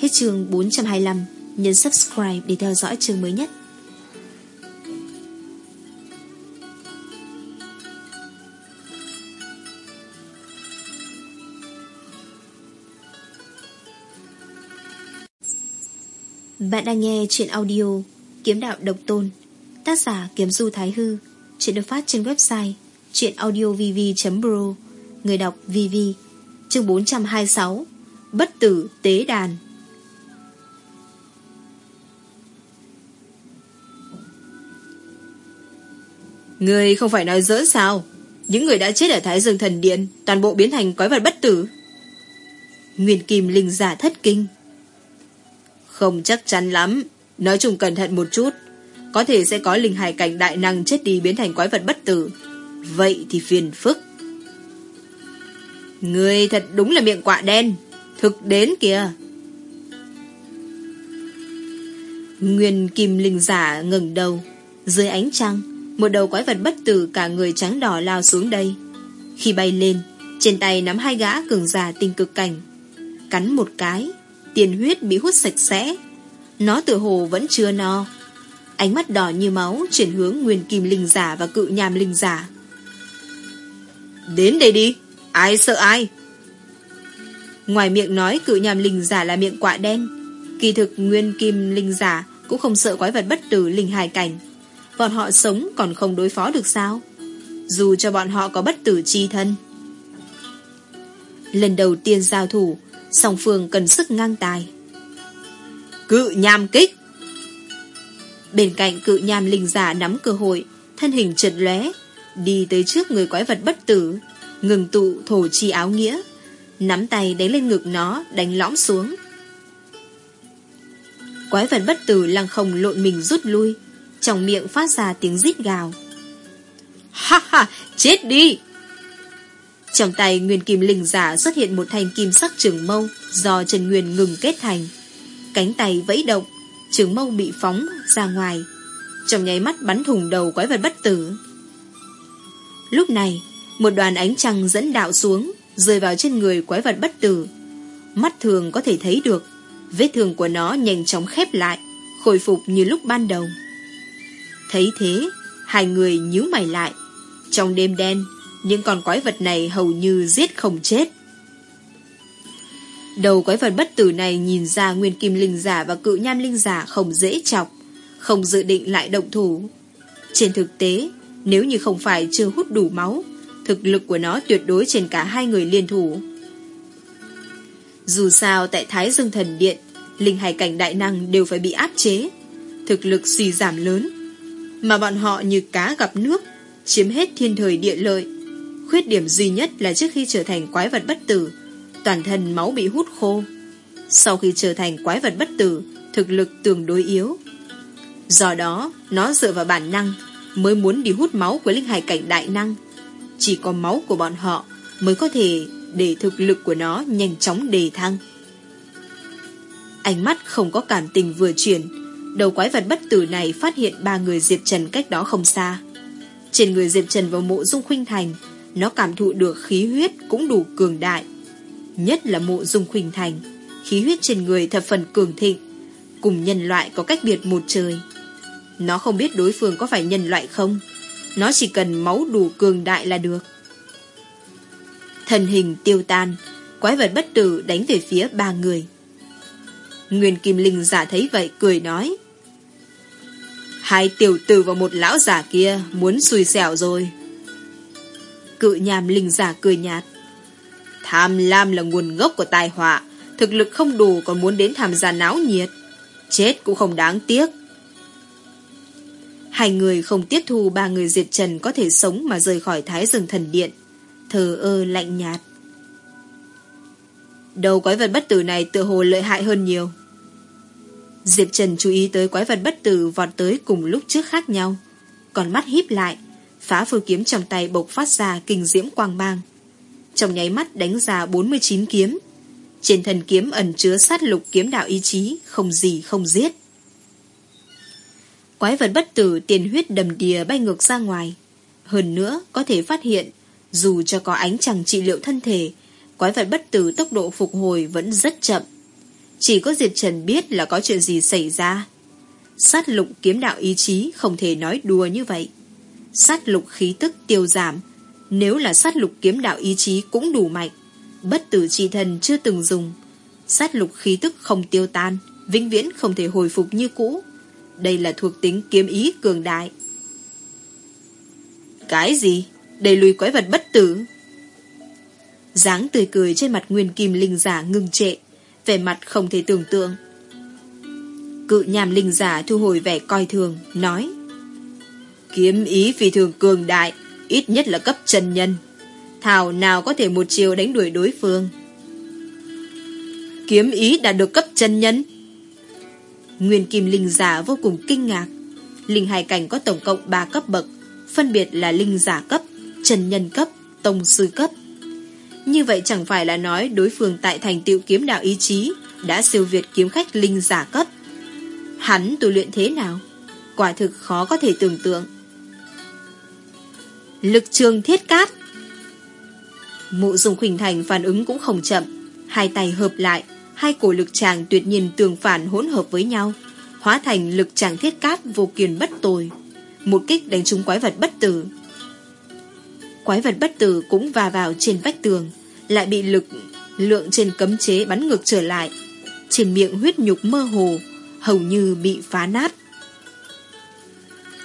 Hết chương 425 nhấn subscribe để theo dõi chương mới nhất. Bạn đang nghe chuyện audio Kiếm đạo độc tôn, Tác giả Kiếm Du Thái Hư, Chuyện được phát trên website chuyệnaudiovv.pro Người đọc VV Chương 426 Bất tử tế đàn. Người không phải nói dỡ sao? Những người đã chết ở Thái Dương Thần Điện, Toàn bộ biến thành quái vật bất tử. Nguyên Kim Linh giả thất kinh. Không chắc chắn lắm. Nói chung cẩn thận một chút. Có thể sẽ có linh hải cảnh đại năng chết đi biến thành quái vật bất tử. Vậy thì phiền phức. Người thật đúng là miệng quạ đen. Thực đến kìa. Nguyên Kim Linh giả ngừng đầu. Dưới ánh trăng, Một đầu quái vật bất tử cả người trắng đỏ lao xuống đây. Khi bay lên, Trên tay nắm hai gã cường giả tình cực cảnh. Cắn một cái Tiền huyết bị hút sạch sẽ. Nó tự hồ vẫn chưa no. Ánh mắt đỏ như máu Chuyển hướng Nguyên Kim Linh giả và cự nhàm Linh giả. Đến đây đi, Ai sợ ai? Ngoài miệng nói cự nhàm linh giả là miệng quạ đen. Kỳ thực nguyên kim linh giả Cũng không sợ quái vật bất tử linh hài cảnh. Bọn họ sống còn không đối phó được sao? Dù cho bọn họ có bất tử chi thân. Lần đầu tiên giao thủ Song phương cần sức ngang tài. Cự nham kích. Bên cạnh cự nham linh giả nắm cơ hội, Thân hình trượt lóe, Đi tới trước người quái vật bất tử, Ngừng tụ thổ chi áo nghĩa, Nắm tay đánh lên ngực nó, Đánh lõm xuống. Quái vật bất tử lăng không lộn mình rút lui, Trong miệng phát ra tiếng rít gào. Ha ha, Chết đi! Trong tay Nguyên Kim Linh giả xuất hiện một thanh kim sắc trường mâu Do Trần Nguyên ngừng kết thành Cánh tay vẫy động Trường mâu bị phóng ra ngoài Trong nháy mắt bắn thủng đầu quái vật bất tử Lúc này Một đoàn ánh trăng dẫn đạo xuống rơi vào trên người quái vật bất tử. Mắt thường có thể thấy được, vết thương của nó nhanh chóng khép lại, khôi phục như lúc ban đầu. Thấy thế, hai người nhíu mày lại. Trong đêm đen, những con quái vật này hầu như giết không chết. Đầu quái vật bất tử này nhìn ra nguyên kim linh giả và cự nham linh giả không dễ chọc, không dự định lại động thủ. Trên thực tế, nếu như không phải chưa hút đủ máu, Thực lực của nó tuyệt đối trên cả hai người liên thủ. Dù sao tại Thái Dương Thần Điện, linh hải cảnh đại năng đều phải bị áp chế, thực lực suy giảm lớn. Mà bọn họ như cá gặp nước, chiếm hết thiên thời địa lợi. Khuyết điểm duy nhất là trước khi trở thành quái vật bất tử, toàn thân máu bị hút khô. Sau khi trở thành quái vật bất tử, thực lực tương đối yếu. Do đó, nó dựa vào bản năng, mới muốn đi hút máu của linh hải cảnh đại năng, chỉ có máu của bọn họ mới có thể để thực lực của nó nhanh chóng đề thăng. Ánh mắt không có cảm tình vừa chuyển, đầu quái vật bất tử này phát hiện ba người Diệp Trần cách đó không xa. Trên người Diệp Trần và mộ dung khuynh thành, nó cảm thụ được khí huyết cũng đủ cường đại. Nhất là mộ dung khuynh thành, khí huyết trên người thập phần cường thịnh, cùng nhân loại có cách biệt một trời. Nó không biết đối phương có phải nhân loại không, nó chỉ cần máu đủ cường đại là được. Thần hình tiêu tan, quái vật bất tử đánh về phía ba người. Nguyên Kim Linh giả thấy vậy cười nói. Hai tiểu tử và một lão giả kia muốn xui xẻo rồi. Cự nhàm linh giả cười nhạt. Tham lam là nguồn gốc của tai họa, thực lực không đủ còn muốn đến tham gia náo nhiệt. Chết cũng không đáng tiếc. Hai người không tiếp thu ba người diệt trần có thể sống mà rời khỏi thái rừng thần điện. Thờ ơ lạnh nhạt. Đầu quái vật bất tử này tựa hồ lợi hại hơn nhiều. Diệp Trần chú ý tới quái vật bất tử vọt tới cùng lúc trước khác nhau. Còn mắt híp lại, phá phư kiếm trong tay bộc phát ra kinh diễm quang mang. Trong nháy mắt đánh ra 49 kiếm. Trên thần kiếm ẩn chứa sát lục kiếm đạo ý chí, không gì không giết. Quái vật bất tử tiền huyết đầm đìa bay ngược ra ngoài. Hơn nữa, có thể phát hiện, dù cho có ánh chẳng trị liệu thân thể, quái vật bất tử tốc độ phục hồi vẫn rất chậm. Chỉ có Diệp Trần biết là có chuyện gì xảy ra. Sát lục kiếm đạo ý chí không thể nói đùa như vậy. Sát lục khí tức tiêu giảm. Nếu là sát lục kiếm đạo ý chí cũng đủ mạnh. Bất tử chi thần chưa từng dùng. Sát lục khí tức không tiêu tan. Vĩnh viễn không thể hồi phục như cũ. Đây là thuộc tính kiếm ý cường đại. Cái gì? Đầy lùi quái vật bất tử. dáng tươi cười trên mặt nguyên kim linh giả ngưng trệ. Vẻ mặt không thể tưởng tượng. Cự nhàm linh giả thu hồi vẻ coi thường, nói Kiếm ý phi thường cường đại, ít nhất là cấp chân nhân. Thảo nào có thể một chiều đánh đuổi đối phương. Kiếm ý đã được cấp chân nhân. Nguyên kim linh giả vô cùng kinh ngạc. Linh hài cảnh có tổng cộng 3 cấp bậc, phân biệt là linh giả cấp, chân nhân cấp, tông sư cấp. Như vậy chẳng phải là nói đối phương tại thành tựu kiếm đạo ý chí đã siêu việt kiếm khách linh giả cấp. Hắn tu luyện thế nào? Quả thực khó có thể tưởng tượng. Lực trường thiết cát. Mụ dùng khuynh thành phản ứng cũng không chậm. Hai tay hợp lại, Hai cổ lực tràng tuyệt nhiên tường phản hỗn hợp với nhau, Hóa thành lực tràng thiết cát vô kiền bất tồi. Một kích đánh trúng quái vật bất tử. Quái vật bất tử cũng va vào trên vách tường, Lại bị lực lượng trên cấm chế bắn ngược trở lại. Trên miệng huyết nhục mơ hồ, Hầu như bị phá nát.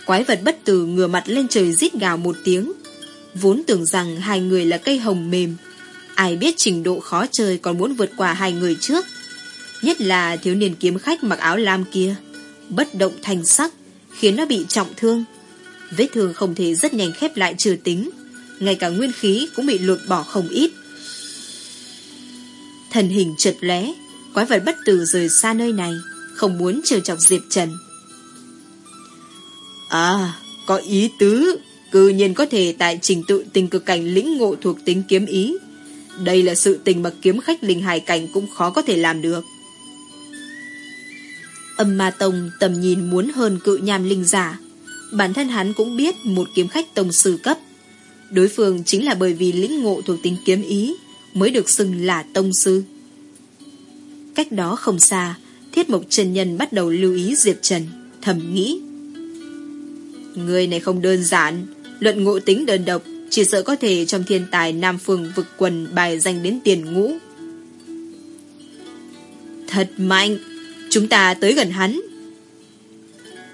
Quái vật bất tử ngửa mặt lên trời rít gào một tiếng. Vốn tưởng rằng hai người là cây hồng mềm, Ai biết trình độ khó chơi còn muốn vượt qua hai người trước. Nhất là thiếu niên kiếm khách mặc áo lam kia, Bất động thành sắc, Khiến nó bị trọng thương. Vết thương không thể rất nhanh khép lại trừ tính, Ngay cả nguyên khí cũng bị lột bỏ không ít. Thần hình trượt lé Quái vật bất tử rời xa nơi này, Không muốn trêu chọc Diệp Trần. À Có ý tứ. Cư nhiên có thể tại trình tự tình cực cảnh lĩnh ngộ thuộc tính kiếm ý. Đây là sự tình mà kiếm khách linh hài cảnh cũng khó có thể làm được. Âm ma tông tầm nhìn muốn hơn cự nham linh giả. Bản thân hắn cũng biết một kiếm khách tông sư cấp. Đối phương chính là bởi vì lĩnh ngộ thuộc tính kiếm ý Mới được xưng là tông sư. Cách đó không xa, Thiết mộc trần nhân bắt đầu lưu ý Diệp Trần, Thầm nghĩ. Người này không đơn giản. Luận ngộ tính đơn độc, Chỉ sợ có thể trong thiên tài Nam Phương vực quần bài danh đến tiền ngũ. Thật mạnh! Chúng ta tới gần hắn.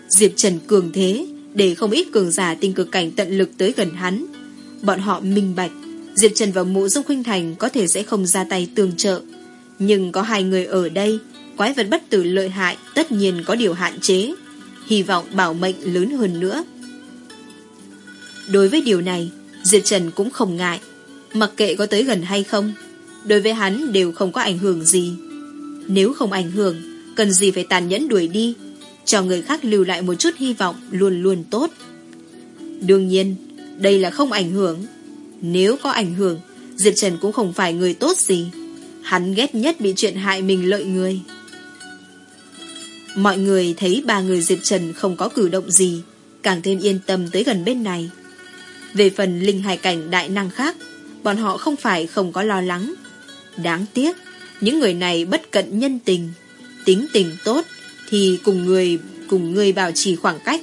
Diệp Trần cường thế, Để không ít cường giả tinh cực cảnh tận lực tới gần hắn. Bọn họ minh bạch, Diệp Trần và mụ dung khuynh thành Có thể sẽ không ra tay tương trợ. Nhưng có hai người ở đây, Quái vật bất tử lợi hại Tất nhiên có điều hạn chế. Hy vọng bảo mệnh lớn hơn nữa. Đối với điều này, Diệp Trần cũng không ngại. Mặc kệ có tới gần hay không, Đối với hắn đều không có ảnh hưởng gì. Nếu không ảnh hưởng, Cần gì phải tàn nhẫn đuổi đi, Cho người khác lưu lại một chút hy vọng Luôn luôn tốt. Đương nhiên, đây là không ảnh hưởng. Nếu có ảnh hưởng, Diệp Trần cũng không phải người tốt gì. Hắn ghét nhất bị chuyện hại mình lợi người. Mọi người thấy ba người Diệp Trần không có cử động gì Càng thêm yên tâm tới gần bên này về phần linh hài cảnh đại năng khác, bọn họ không phải không có lo lắng. Đáng tiếc, những người này bất cận nhân tình, tính tình tốt thì cùng người cùng người bảo trì khoảng cách.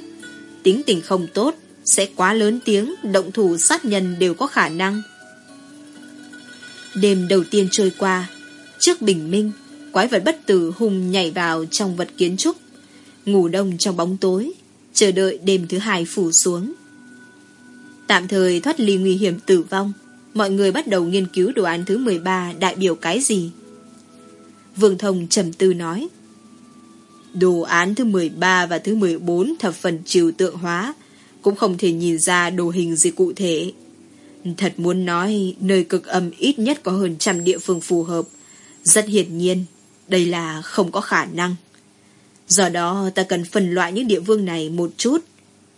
Tính tình không tốt sẽ quá lớn tiếng, động thủ sát nhân đều có khả năng. Đêm đầu tiên trôi qua, trước bình minh, quái vật bất tử hùng nhảy vào trong vật kiến trúc, ngủ đông trong bóng tối, chờ đợi đêm thứ hai phủ xuống. Tạm thời thoát ly nguy hiểm tử vong, mọi người bắt đầu nghiên cứu đồ án thứ 13 đại biểu cái gì. Vương Thông trầm tư nói. Đồ án thứ 13 và thứ 14 thập phần trừu tượng hóa, cũng không thể nhìn ra đồ hình gì cụ thể. Thật muốn nói, nơi cực âm ít nhất có hơn trăm địa phương phù hợp. Rất hiển nhiên, đây là không có khả năng. Do đó ta cần phân loại những địa phương này một chút,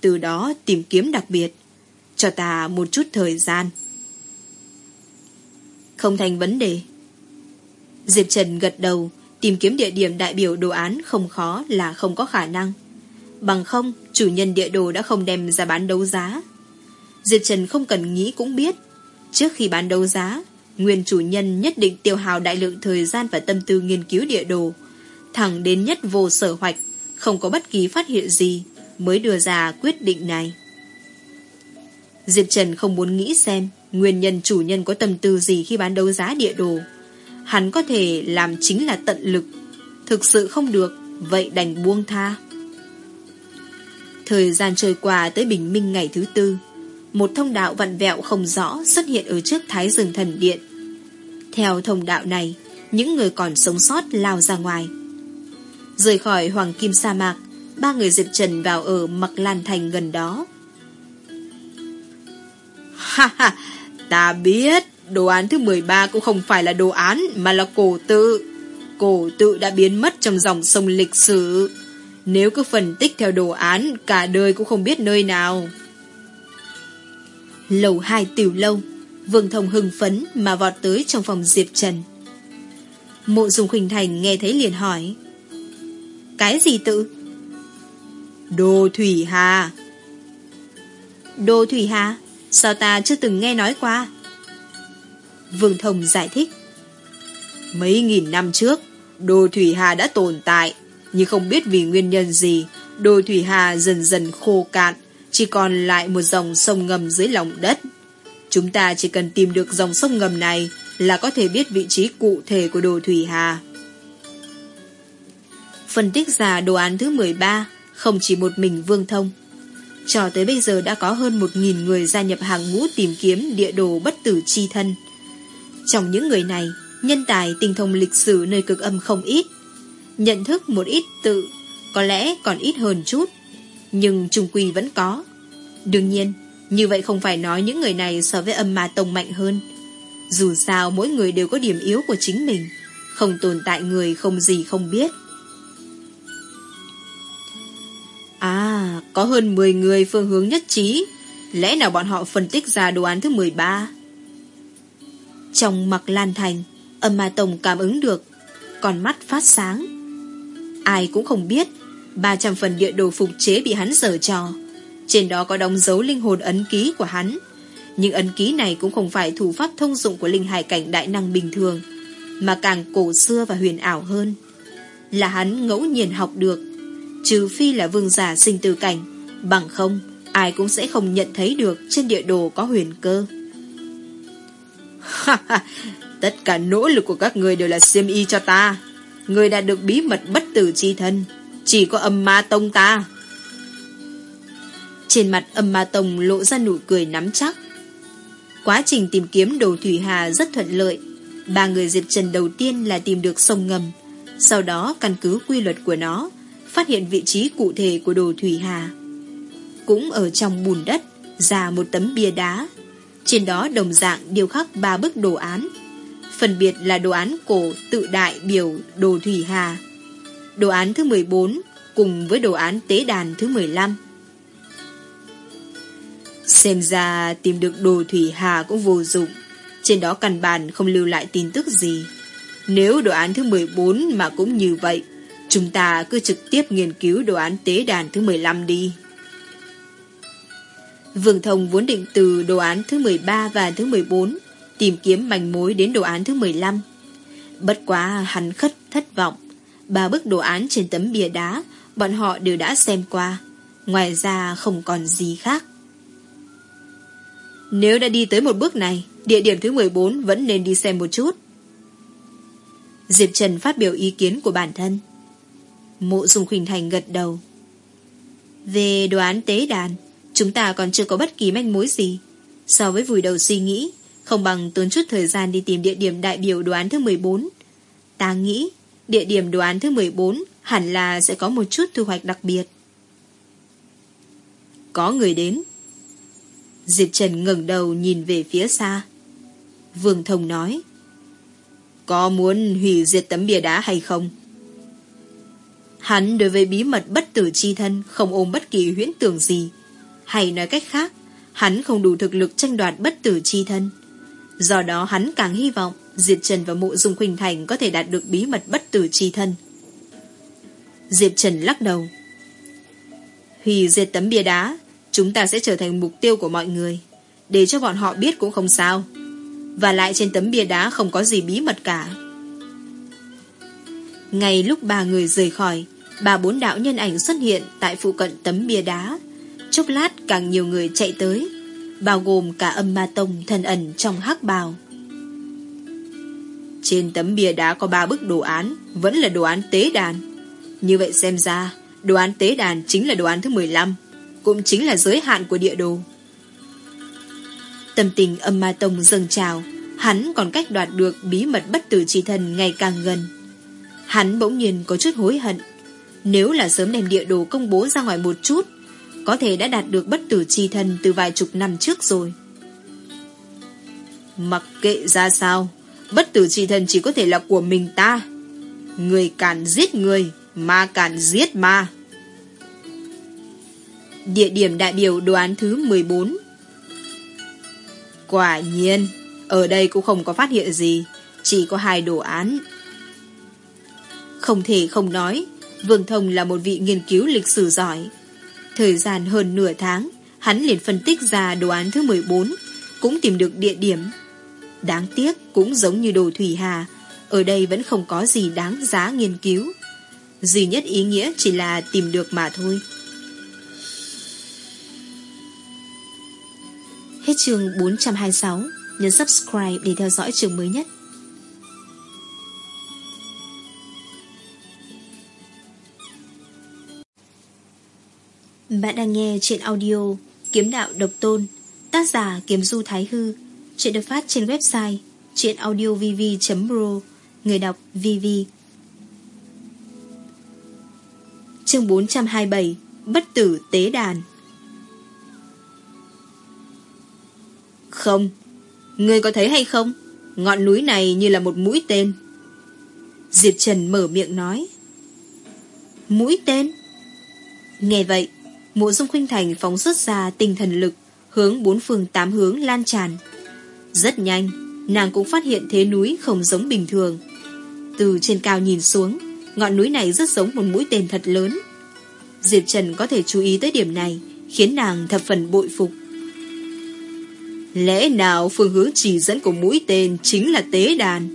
từ đó tìm kiếm đặc biệt. Cho ta một chút thời gian. Không thành vấn đề. Diệp Trần gật đầu, tìm kiếm địa điểm đại biểu đồ án không khó là không có khả năng. Bằng không, chủ nhân địa đồ đã không đem ra bán đấu giá. Diệp Trần không cần nghĩ cũng biết. Trước khi bán đấu giá, nguyên chủ nhân nhất định tiêu hào đại lượng thời gian và tâm tư nghiên cứu địa đồ, thẳng đến nhất vô sở hoạch, không có bất kỳ phát hiện gì, mới đưa ra quyết định này. Diệp Trần không muốn nghĩ xem nguyên nhân chủ nhân có tâm tư gì khi bán đấu giá địa đồ. Hắn có thể làm chính là tận lực. Thực sự không được, vậy đành buông tha. Thời gian trôi qua tới bình minh ngày thứ tư, một thông đạo vặn vẹo không rõ xuất hiện ở trước Thái Dương Thần Điện. Theo thông đạo này, những người còn sống sót lao ra ngoài. Rời khỏi Hoàng Kim Sa Mạc, ba người Diệp Trần vào ở Mặc Lan Thành gần đó. Ha ha, ta biết, đồ án thứ 13 cũng không phải là đồ án mà là cổ tự. Cổ tự đã biến mất trong dòng sông lịch sử. Nếu cứ phân tích theo đồ án, cả đời cũng không biết nơi nào. Lầu hai tiểu lâu, Vương Thông hưng phấn mà vọt tới trong phòng Diệp Trần. Mộ Dung Khuynh Thành nghe thấy liền hỏi. Cái gì tự? Đồ Thủy Hà. Đồ Thủy Hà? Sao ta chưa từng nghe nói qua? Vương Thông giải thích. Mấy nghìn năm trước, Đồ Thủy Hà đã tồn tại, nhưng không biết vì nguyên nhân gì, Đồ Thủy Hà dần dần khô cạn, chỉ còn lại một dòng sông ngầm dưới lòng đất. Chúng ta chỉ cần tìm được dòng sông ngầm này là có thể biết vị trí cụ thể của Đồ Thủy Hà. Phân tích ra đồ án thứ 13 không chỉ một mình Vương Thông. Cho tới bây giờ đã có hơn 1.000 người gia nhập hàng ngũ tìm kiếm địa đồ bất tử chi thân. Trong những người này, nhân tài tinh thông lịch sử nơi cực âm không ít. Nhận thức một ít tự, có lẽ còn ít hơn chút. Nhưng trung quy vẫn có. Đương nhiên, như vậy không phải nói những người này so với âm ma tông mạnh hơn. Dù sao mỗi người đều có điểm yếu của chính mình, không tồn tại người không gì không biết. À, có hơn 10 người phương hướng nhất trí. Lẽ nào bọn họ phân tích ra đồ án thứ 13? Trong mặc lan thành, âm ma tông cảm ứng được, con mắt phát sáng. Ai cũng không biết, 300 phần địa đồ phục chế bị hắn dở trò. Trên đó có đóng dấu linh hồn ấn ký của hắn. Nhưng ấn ký này cũng không phải thủ pháp thông dụng của linh hải cảnh đại năng bình thường, mà càng cổ xưa và huyền ảo hơn. Là hắn ngẫu nhiên học được, trừ phi là vương giả sinh từ cảnh, bằng không, ai cũng sẽ không nhận thấy được trên địa đồ có huyền cơ. Tất cả nỗ lực của các người đều là xiêm y cho ta. Người đã được bí mật bất tử chi thân. Chỉ có âm ma tông ta. Trên mặt âm ma tông lộ ra nụ cười nắm chắc. Quá trình tìm kiếm đồ thủy hà rất thuận lợi. Ba người diệt trần đầu tiên là tìm được sông ngầm. Sau đó căn cứ quy luật của nó, phát hiện vị trí cụ thể của đồ thủy hà. Cũng ở trong bùn đất, ra một tấm bia đá trên đó đồng dạng điêu khắc ba bức đồ án. Phần biệt là đồ án cổ tự đại biểu đồ thủy hà. Đồ án thứ 14 cùng với đồ án tế đàn thứ 15. Xem ra tìm được đồ thủy hà cũng vô dụng. Trên đó căn bản không lưu lại tin tức gì. Nếu đồ án thứ 14 mà cũng như vậy, chúng ta cứ trực tiếp nghiên cứu đồ án tế đàn thứ 15 đi. Vương Thông vốn định từ đồ án thứ 13 và thứ 14 tìm kiếm manh mối đến đồ án thứ 15. Bất quá hắn khất thất vọng. Ba bức đồ án trên tấm bìa đá bọn họ đều đã xem qua. Ngoài ra không còn gì khác. Nếu đã đi tới một bước này, địa điểm thứ 14 vẫn nên đi xem một chút. Diệp Trần phát biểu ý kiến của bản thân. Mộ Dung Khuynh Thành gật đầu. Về đồ án tế đàn, Chúng ta còn chưa có bất kỳ manh mối gì. So với vùi đầu suy nghĩ, không bằng tốn chút thời gian đi tìm địa điểm đại biểu đoán thứ 14. Ta nghĩ, địa điểm đoán thứ 14 hẳn là sẽ có một chút thu hoạch đặc biệt. Có người đến. Diệp Trần ngẩng đầu nhìn về phía xa. Vương Thông nói. Có muốn hủy diệt tấm bia đá hay không? Hắn đối với bí mật bất tử chi thân không ôm bất kỳ huyễn tưởng gì. Hay nói cách khác, hắn không đủ thực lực tranh đoạt bất tử chi thân. Do đó hắn càng hy vọng Diệp Trần và Mộ Dung Khuynh Thành có thể đạt được bí mật bất tử chi thân. Diệp Trần lắc đầu. Hủy diệt tấm bia đá, chúng ta sẽ trở thành mục tiêu của mọi người. Để cho bọn họ biết cũng không sao. Và lại trên tấm bia đá không có gì bí mật cả. Ngay lúc ba người rời khỏi, ba bốn đạo nhân ảnh xuất hiện tại phụ cận tấm bia đá. Chốc lát càng nhiều người chạy tới, bao gồm cả âm ma tông thân ẩn trong hắc bào. Trên tấm bia đá có ba bức đồ án, vẫn là đồ án tế đàn. Như vậy xem ra, đồ án tế đàn chính là đồ án thứ 15, cũng chính là giới hạn của địa đồ. Tâm tình âm ma tông dâng trào, hắn còn cách đoạt được bí mật bất tử chi thần ngày càng gần. Hắn bỗng nhiên có chút hối hận. Nếu là sớm đem địa đồ công bố ra ngoài một chút, có thể đã đạt được bất tử chi thần từ vài chục năm trước rồi. Mặc kệ ra sao, bất tử chi thần chỉ có thể là của mình ta. Người cản giết người, ma cản giết ma. Địa điểm đại biểu đồ án thứ 14 Quả nhiên, ở đây cũng không có phát hiện gì, chỉ có hai đồ án. Không thể không nói, Vương Thông là một vị nghiên cứu lịch sử giỏi. Thời gian hơn nửa tháng, hắn liền phân tích ra đồ án thứ 14, cũng tìm được địa điểm. Đáng tiếc cũng giống như đồ Thủy Hà, ở đây vẫn không có gì đáng giá nghiên cứu. Duy nhất ý nghĩa chỉ là tìm được mà thôi. Hết chương 426, nhấn subscribe để theo dõi chương mới nhất. Bạn đang nghe chuyện audio Kiếm Đạo Độc Tôn, tác giả Kiếm Du Thái Hư, chuyện được phát trên website chuyenaudiovv.pro, người đọc VV. Chương 427, Bất tử tế đàn Không, ngươi có thấy hay không? Ngọn núi này như là một mũi tên. Diệp Trần mở miệng nói. Mũi tên? Nghe vậy, mộ dung khuynh thành phóng xuất ra tinh thần lực, hướng bốn phương tám hướng lan tràn. Rất nhanh, nàng cũng phát hiện thế núi không giống bình thường. Từ trên cao nhìn xuống, ngọn núi này rất giống một mũi tên thật lớn. Diệp Trần có thể chú ý tới điểm này, khiến nàng thập phần bội phục. Lẽ nào phương hướng chỉ dẫn của mũi tên chính là tế đàn?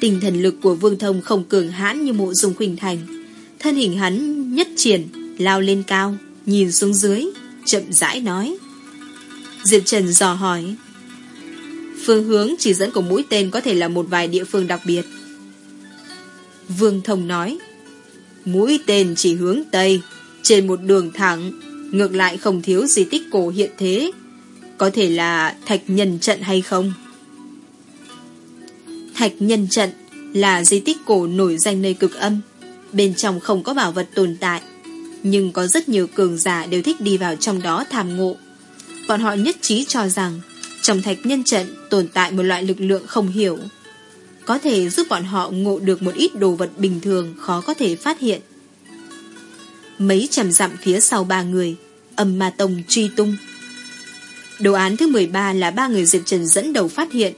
Tinh thần lực của Vương Thông không cường hãn như mộ dung khuynh thành. Thân hình hắn nhất triển, lao lên cao, nhìn xuống dưới, chậm rãi nói. Diệp Trần dò hỏi. Phương hướng chỉ dẫn của mũi tên có thể là một vài địa phương đặc biệt. Vương Thông nói. Mũi tên chỉ hướng Tây, trên một đường thẳng, ngược lại không thiếu di tích cổ hiện thế có thể là thạch nhân trận hay không? Thạch nhân trận là di tích cổ nổi danh nơi cực âm. Bên trong không có bảo vật tồn tại. Nhưng có rất nhiều cường giả đều thích đi vào trong đó tham ngộ. Bọn họ nhất trí cho rằng trong thạch nhân trận tồn tại một loại lực lượng không hiểu. Có thể giúp bọn họ ngộ được một ít đồ vật bình thường khó có thể phát hiện. Mấy trầm dặm phía sau ba người, âm ma tông truy tung Đồ án thứ 13 là ba người Diệp Trần dẫn đầu phát hiện.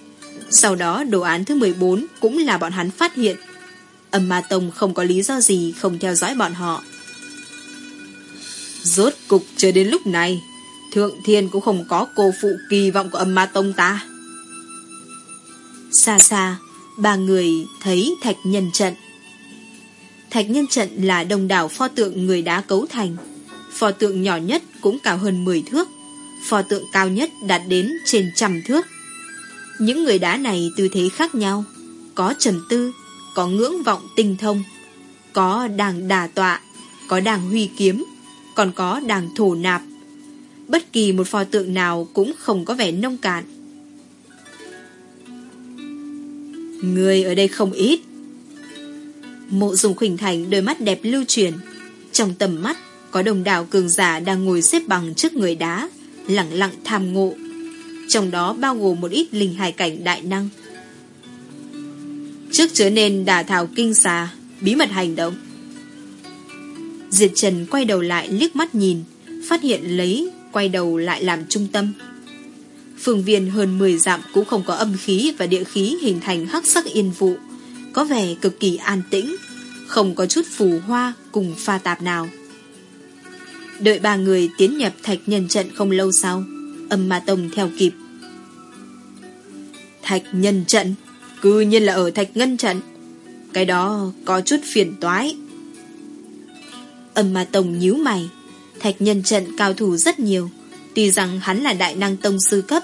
Sau đó đồ án thứ 14 cũng là bọn hắn phát hiện. Âm Ma Tông không có lý do gì không theo dõi bọn họ. Rốt cục chờ đến lúc này, Thượng Thiên cũng không có cô phụ kỳ vọng của âm Ma Tông ta. Xa xa, ba người thấy thạch nhân trận. Thạch nhân trận là đồng đảo pho tượng người đá cấu thành. Pho tượng nhỏ nhất cũng cao hơn 10 thước pho tượng cao nhất đạt đến trên trăm thước. Những người đá này tư thế khác nhau, có trầm tư, có ngưỡng vọng tinh thông, có đàng đà tọa, có đàng huy kiếm, còn có đàng thổ nạp. Bất kỳ một pho tượng nào cũng không có vẻ nông cạn. Người ở đây không ít. Mộ dùng khỉnh thành đôi mắt đẹp lưu truyền. Trong tầm mắt có đồng đảo cường giả đang ngồi xếp bằng trước người đá lặng lặng tham ngộ. Trong đó bao gồm một ít linh hài cảnh đại năng. Trước trở nên đả thảo kinh xà, bí mật hành động. Diệt Trần quay đầu lại liếc mắt nhìn, phát hiện lấy, quay đầu lại làm trung tâm. Phương viên hơn 10 dặm cũng không có âm khí và địa khí hình thành hắc sắc yên vụ, có vẻ cực kỳ an tĩnh, không có chút phù hoa cùng pha tạp nào. Đợi ba người tiến nhập thạch nhân trận không lâu sau Âm Ma Tông theo kịp Thạch nhân trận Cư nhiên là ở thạch ngân trận cái đó có chút phiền toái. Âm ma tông nhíu mày. Thạch nhân trận cao thủ rất nhiều. Tuy rằng hắn là đại năng tông sư cấp,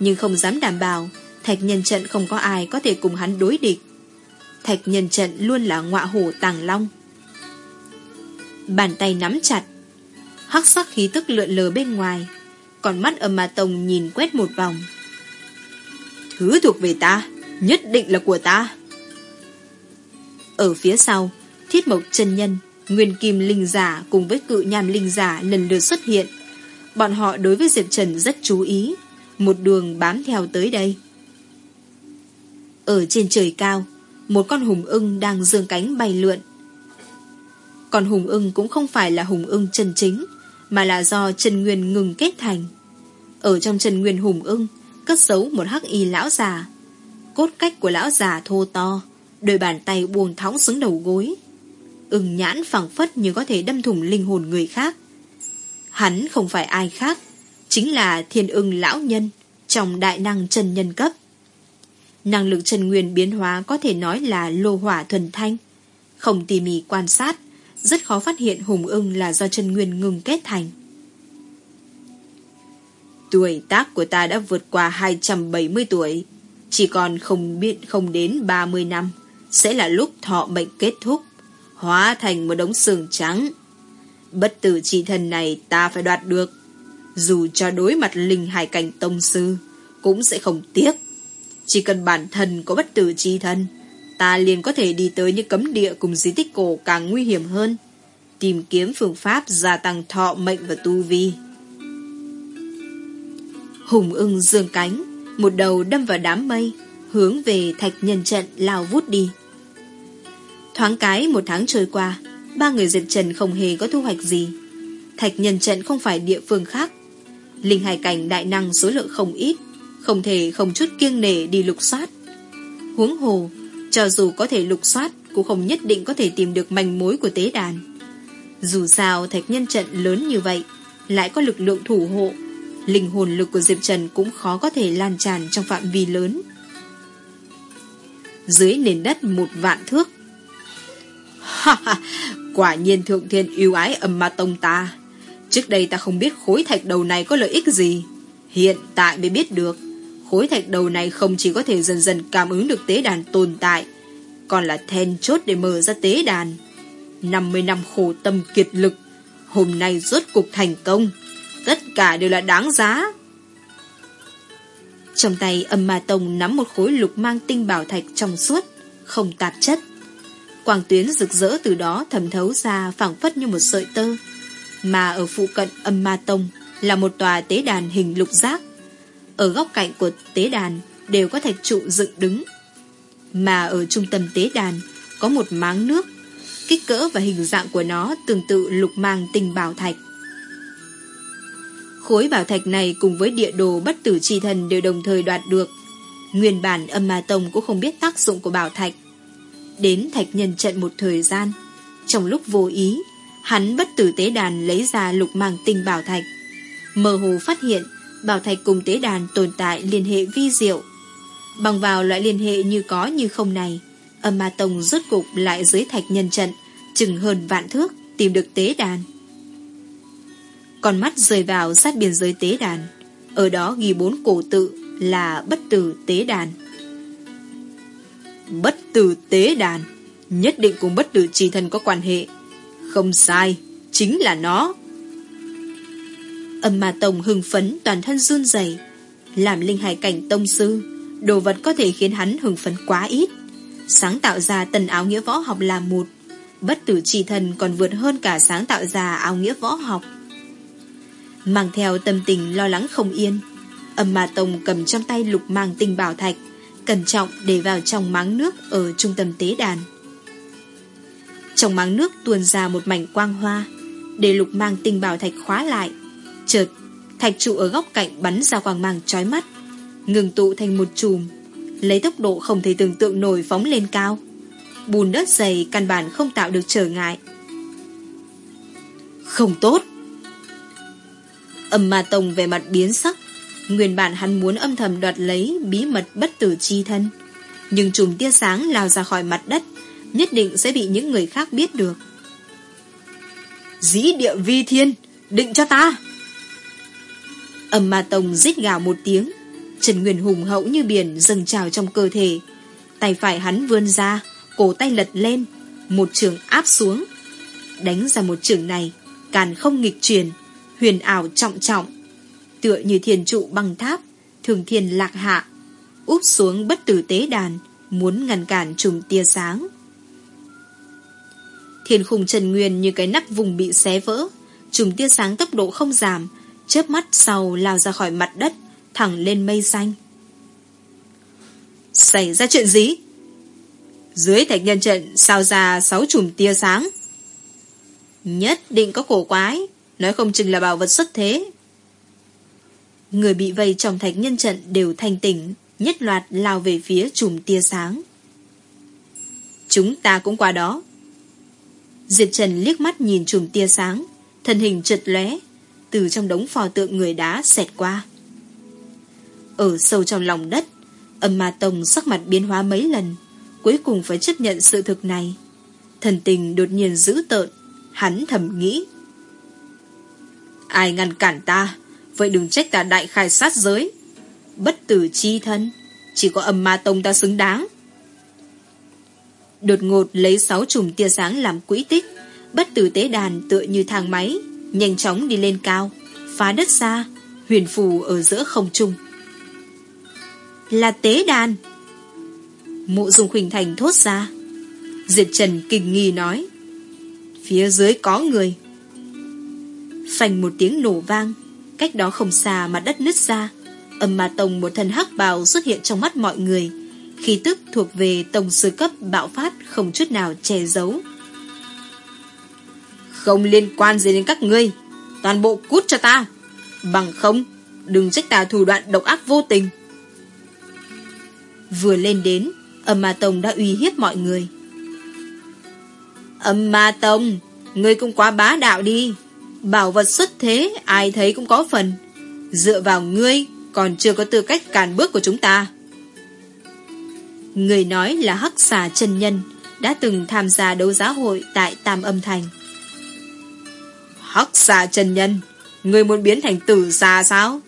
nhưng không dám đảm bảo thạch nhân trận không có ai có thể cùng hắn đối địch. Thạch nhân trận luôn là ngọa hổ tàng long. Bàn tay nắm chặt, hắc sắc khí tức lượn lờ bên ngoài, còn mắt âm ma tông nhìn quét một vòng. Thứ thuộc về ta, nhất định là của ta. Ở phía sau, thiết mộc chân nhân, nguyên kim linh giả cùng với cự nham linh giả lần lượt xuất hiện. Bọn họ đối với Diệp Trần rất chú ý, một đường bám theo tới đây. Ở trên trời cao, một con hùng ưng đang dương cánh bay lượn. Con hùng ưng cũng không phải là hùng ưng chân chính, mà là do trần nguyên ngừng kết thành. Ở trong trần nguyên hùng ưng, cất giấu một hắc y lão già. Cốt cách của lão già thô to, đôi bàn tay buông thõng xuống đầu gối. Ưng nhãn phẳng phất như có thể đâm thủng linh hồn người khác. Hắn không phải ai khác, chính là thiên ưng lão nhân trong đại năng trần nhân cấp. Năng lực chân nguyên biến hóa có thể nói là lô hỏa thuần thanh. Không tỉ mỉ quan sát, rất khó phát hiện hùng ưng là do chân nguyên ngừng kết thành. Tuổi tác của ta đã vượt qua 270 tuổi, chỉ còn không biết không đến 30 năm, sẽ là lúc thọ mệnh kết thúc, hóa thành một đống xương trắng. Bất tử chi thần này ta phải đoạt được, dù cho đối mặt linh hải cảnh tông sư, cũng sẽ không tiếc. Chỉ cần bản thân có bất tử chi thân, ta liền có thể đi tới những cấm địa cùng di tích cổ càng nguy hiểm hơn, tìm kiếm phương pháp gia tăng thọ mệnh và tu vi. Hùng ưng dương cánh, một đầu đâm vào đám mây, hướng về thạch nhân trận lao vút đi. Thoáng cái một tháng trôi qua, ba người diệt trần không hề có thu hoạch gì. Thạch nhân trận không phải địa phương khác. Linh hải cảnh đại năng số lượng không ít, không thể không chút kiêng nể đi lục soát. Huống hồ, cho dù có thể lục soát, cũng không nhất định có thể tìm được manh mối của tế đàn. Dù sao thạch nhân trận lớn như vậy, lại có lực lượng thủ hộ, linh hồn lực của Diệp Trần cũng khó có thể lan tràn trong phạm vi lớn. Dưới nền đất một vạn thước. Ha ha, quả nhiên thượng thiên yêu ái âm ma tông ta. Trước đây ta không biết khối thạch đầu này có lợi ích gì. Hiện tại mới biết được. Khối thạch đầu này không chỉ có thể dần dần cảm ứng được tế đàn tồn tại, còn là then chốt để mở ra tế đàn. 50 năm khổ tâm kiệt lực, hôm nay rốt cục thành công. Tất cả đều là đáng giá. Trong tay âm ma tông nắm một khối lục mang tinh bảo thạch trong suốt, không tạp chất. Quang tuyến rực rỡ từ đó thẩm thấu ra phảng phất như một sợi tơ. Mà ở phụ cận âm ma tông là một tòa tế đàn hình lục giác. Ở góc cạnh của tế đàn đều có thạch trụ dựng đứng. Mà ở trung tâm tế đàn có một máng nước, kích cỡ và hình dạng của nó tương tự lục mang tinh bảo thạch. Khối bảo thạch này cùng với địa đồ bất tử chi thần đều đồng thời đoạt được. Nguyên bản âm ma tông cũng không biết tác dụng của bảo thạch. Đến thạch nhân trận một thời gian, trong lúc vô ý, hắn bất tử tế đàn lấy ra lục mang tinh bảo thạch. Mơ hồ phát hiện, bảo thạch cùng tế đàn tồn tại liên hệ vi diệu. Bằng vào loại liên hệ như có như không này, âm ma tông rốt cục lại dưới thạch nhân trận, chừng hơn vạn thước, tìm được tế đàn. Con mắt rời vào sát biên giới tế đàn, ở đó ghi bốn cổ tự là bất tử tế đàn. Bất tử tế đàn, nhất định cùng bất tử trì thần có quan hệ. Không sai, chính là nó. Âm ma tông hưng phấn, toàn thân run rẩy. Làm linh hải cảnh tông sư, Đồ vật có thể khiến hắn hưng phấn quá ít. Sáng tạo ra tần áo nghĩa võ học là một, Bất tử trì thần còn vượt hơn cả sáng tạo ra áo nghĩa võ học. Mang theo tâm tình lo lắng không yên, Âm ma tông cầm trong tay lục mang tinh bảo thạch, Cẩn trọng để vào trong máng nước Ở trung tâm tế đàn. Trong máng nước tuôn ra một mảnh quang hoa, Để lục mang tinh bảo thạch khóa lại. Chợt, thạch trụ ở góc cạnh bắn ra quang mang chói mắt, ngừng tụ thành một chùm, lấy tốc độ không thể tưởng tượng nổi phóng lên cao. Bùn đất dày căn bản không tạo được trở ngại. Không tốt! Âm ma tông về mặt biến sắc, nguyên bản hắn muốn âm thầm đoạt lấy bí mật bất tử chi thân. Nhưng chùm tia sáng lao ra khỏi mặt đất, nhất định sẽ bị những người khác biết được. Dĩ địa vi thiên, định cho ta. Âm ma tông rít gào một tiếng, Trần Nguyên hùng hậu như biển dâng trào trong cơ thể. Tay phải hắn vươn ra, cổ tay lật lên, một trường áp xuống. Đánh ra một trường này, càn không nghịch truyền, huyền ảo trọng trọng, tựa như thiền trụ băng tháp, thường thiên lạc hạ, úp xuống bất tử tế đàn, muốn ngăn cản trùng tia sáng. Thiên khung Trần Nguyên như cái nắp vùng bị xé vỡ, trùng tia sáng tốc độ không giảm, chớp mắt sau lao ra khỏi mặt đất, thẳng lên mây xanh. Xảy ra chuyện gì? Dưới thạch nhân trận sao ra sáu chùm tia sáng. Nhất định có cổ quái, nói không chừng là bảo vật xuất thế. Người bị vây trong thạch nhân trận đều thanh tỉnh, nhất loạt lao về phía chùm tia sáng. Chúng ta cũng qua đó. Diệp Trần liếc mắt nhìn chùm tia sáng, thân hình trượt lóe, từ trong đống phò tượng người đá xẹt qua. Ở sâu trong lòng đất, âm ma tông sắc mặt biến hóa mấy lần, cuối cùng phải chấp nhận sự thực này. Thần tình đột nhiên dữ tợn, hắn thầm nghĩ. Ai ngăn cản ta, vậy đừng trách ta đại khai sát giới. Bất tử chi thân, chỉ có âm ma tông ta xứng đáng. Đột ngột lấy sáu chùm tia sáng làm quỹ tích, bất tử tế đàn tựa như thang máy, nhanh chóng đi lên cao, phá đất xa, huyền phù ở giữa không trung. Là tế đàn! Mộ dùng khuynh thành thốt ra. Diệt Trần kinh nghi nói. Phía dưới có người. Phành một tiếng nổ vang, cách đó không xa mà đất nứt ra. Âm ma tông một thân hắc bào xuất hiện trong mắt mọi người. Khí tức thuộc về tông sư cấp bạo phát không chút nào che giấu. Không liên quan gì đến các ngươi. Toàn bộ cút cho ta. Bằng không, đừng trách ta thủ đoạn độc ác vô tình. Vừa lên đến, âm ma tông đã uy hiếp mọi người. Âm ma tông, ngươi cũng quá bá đạo đi. Bảo vật xuất thế, ai thấy cũng có phần. Dựa vào ngươi, còn chưa có tư cách cản bước của chúng ta. Người nói là Hắc Xà chân Nhân, đã từng tham gia đấu giá hội tại Tam Âm Thành. Hắc Xà chân Nhân, người muốn biến thành tử xà sao?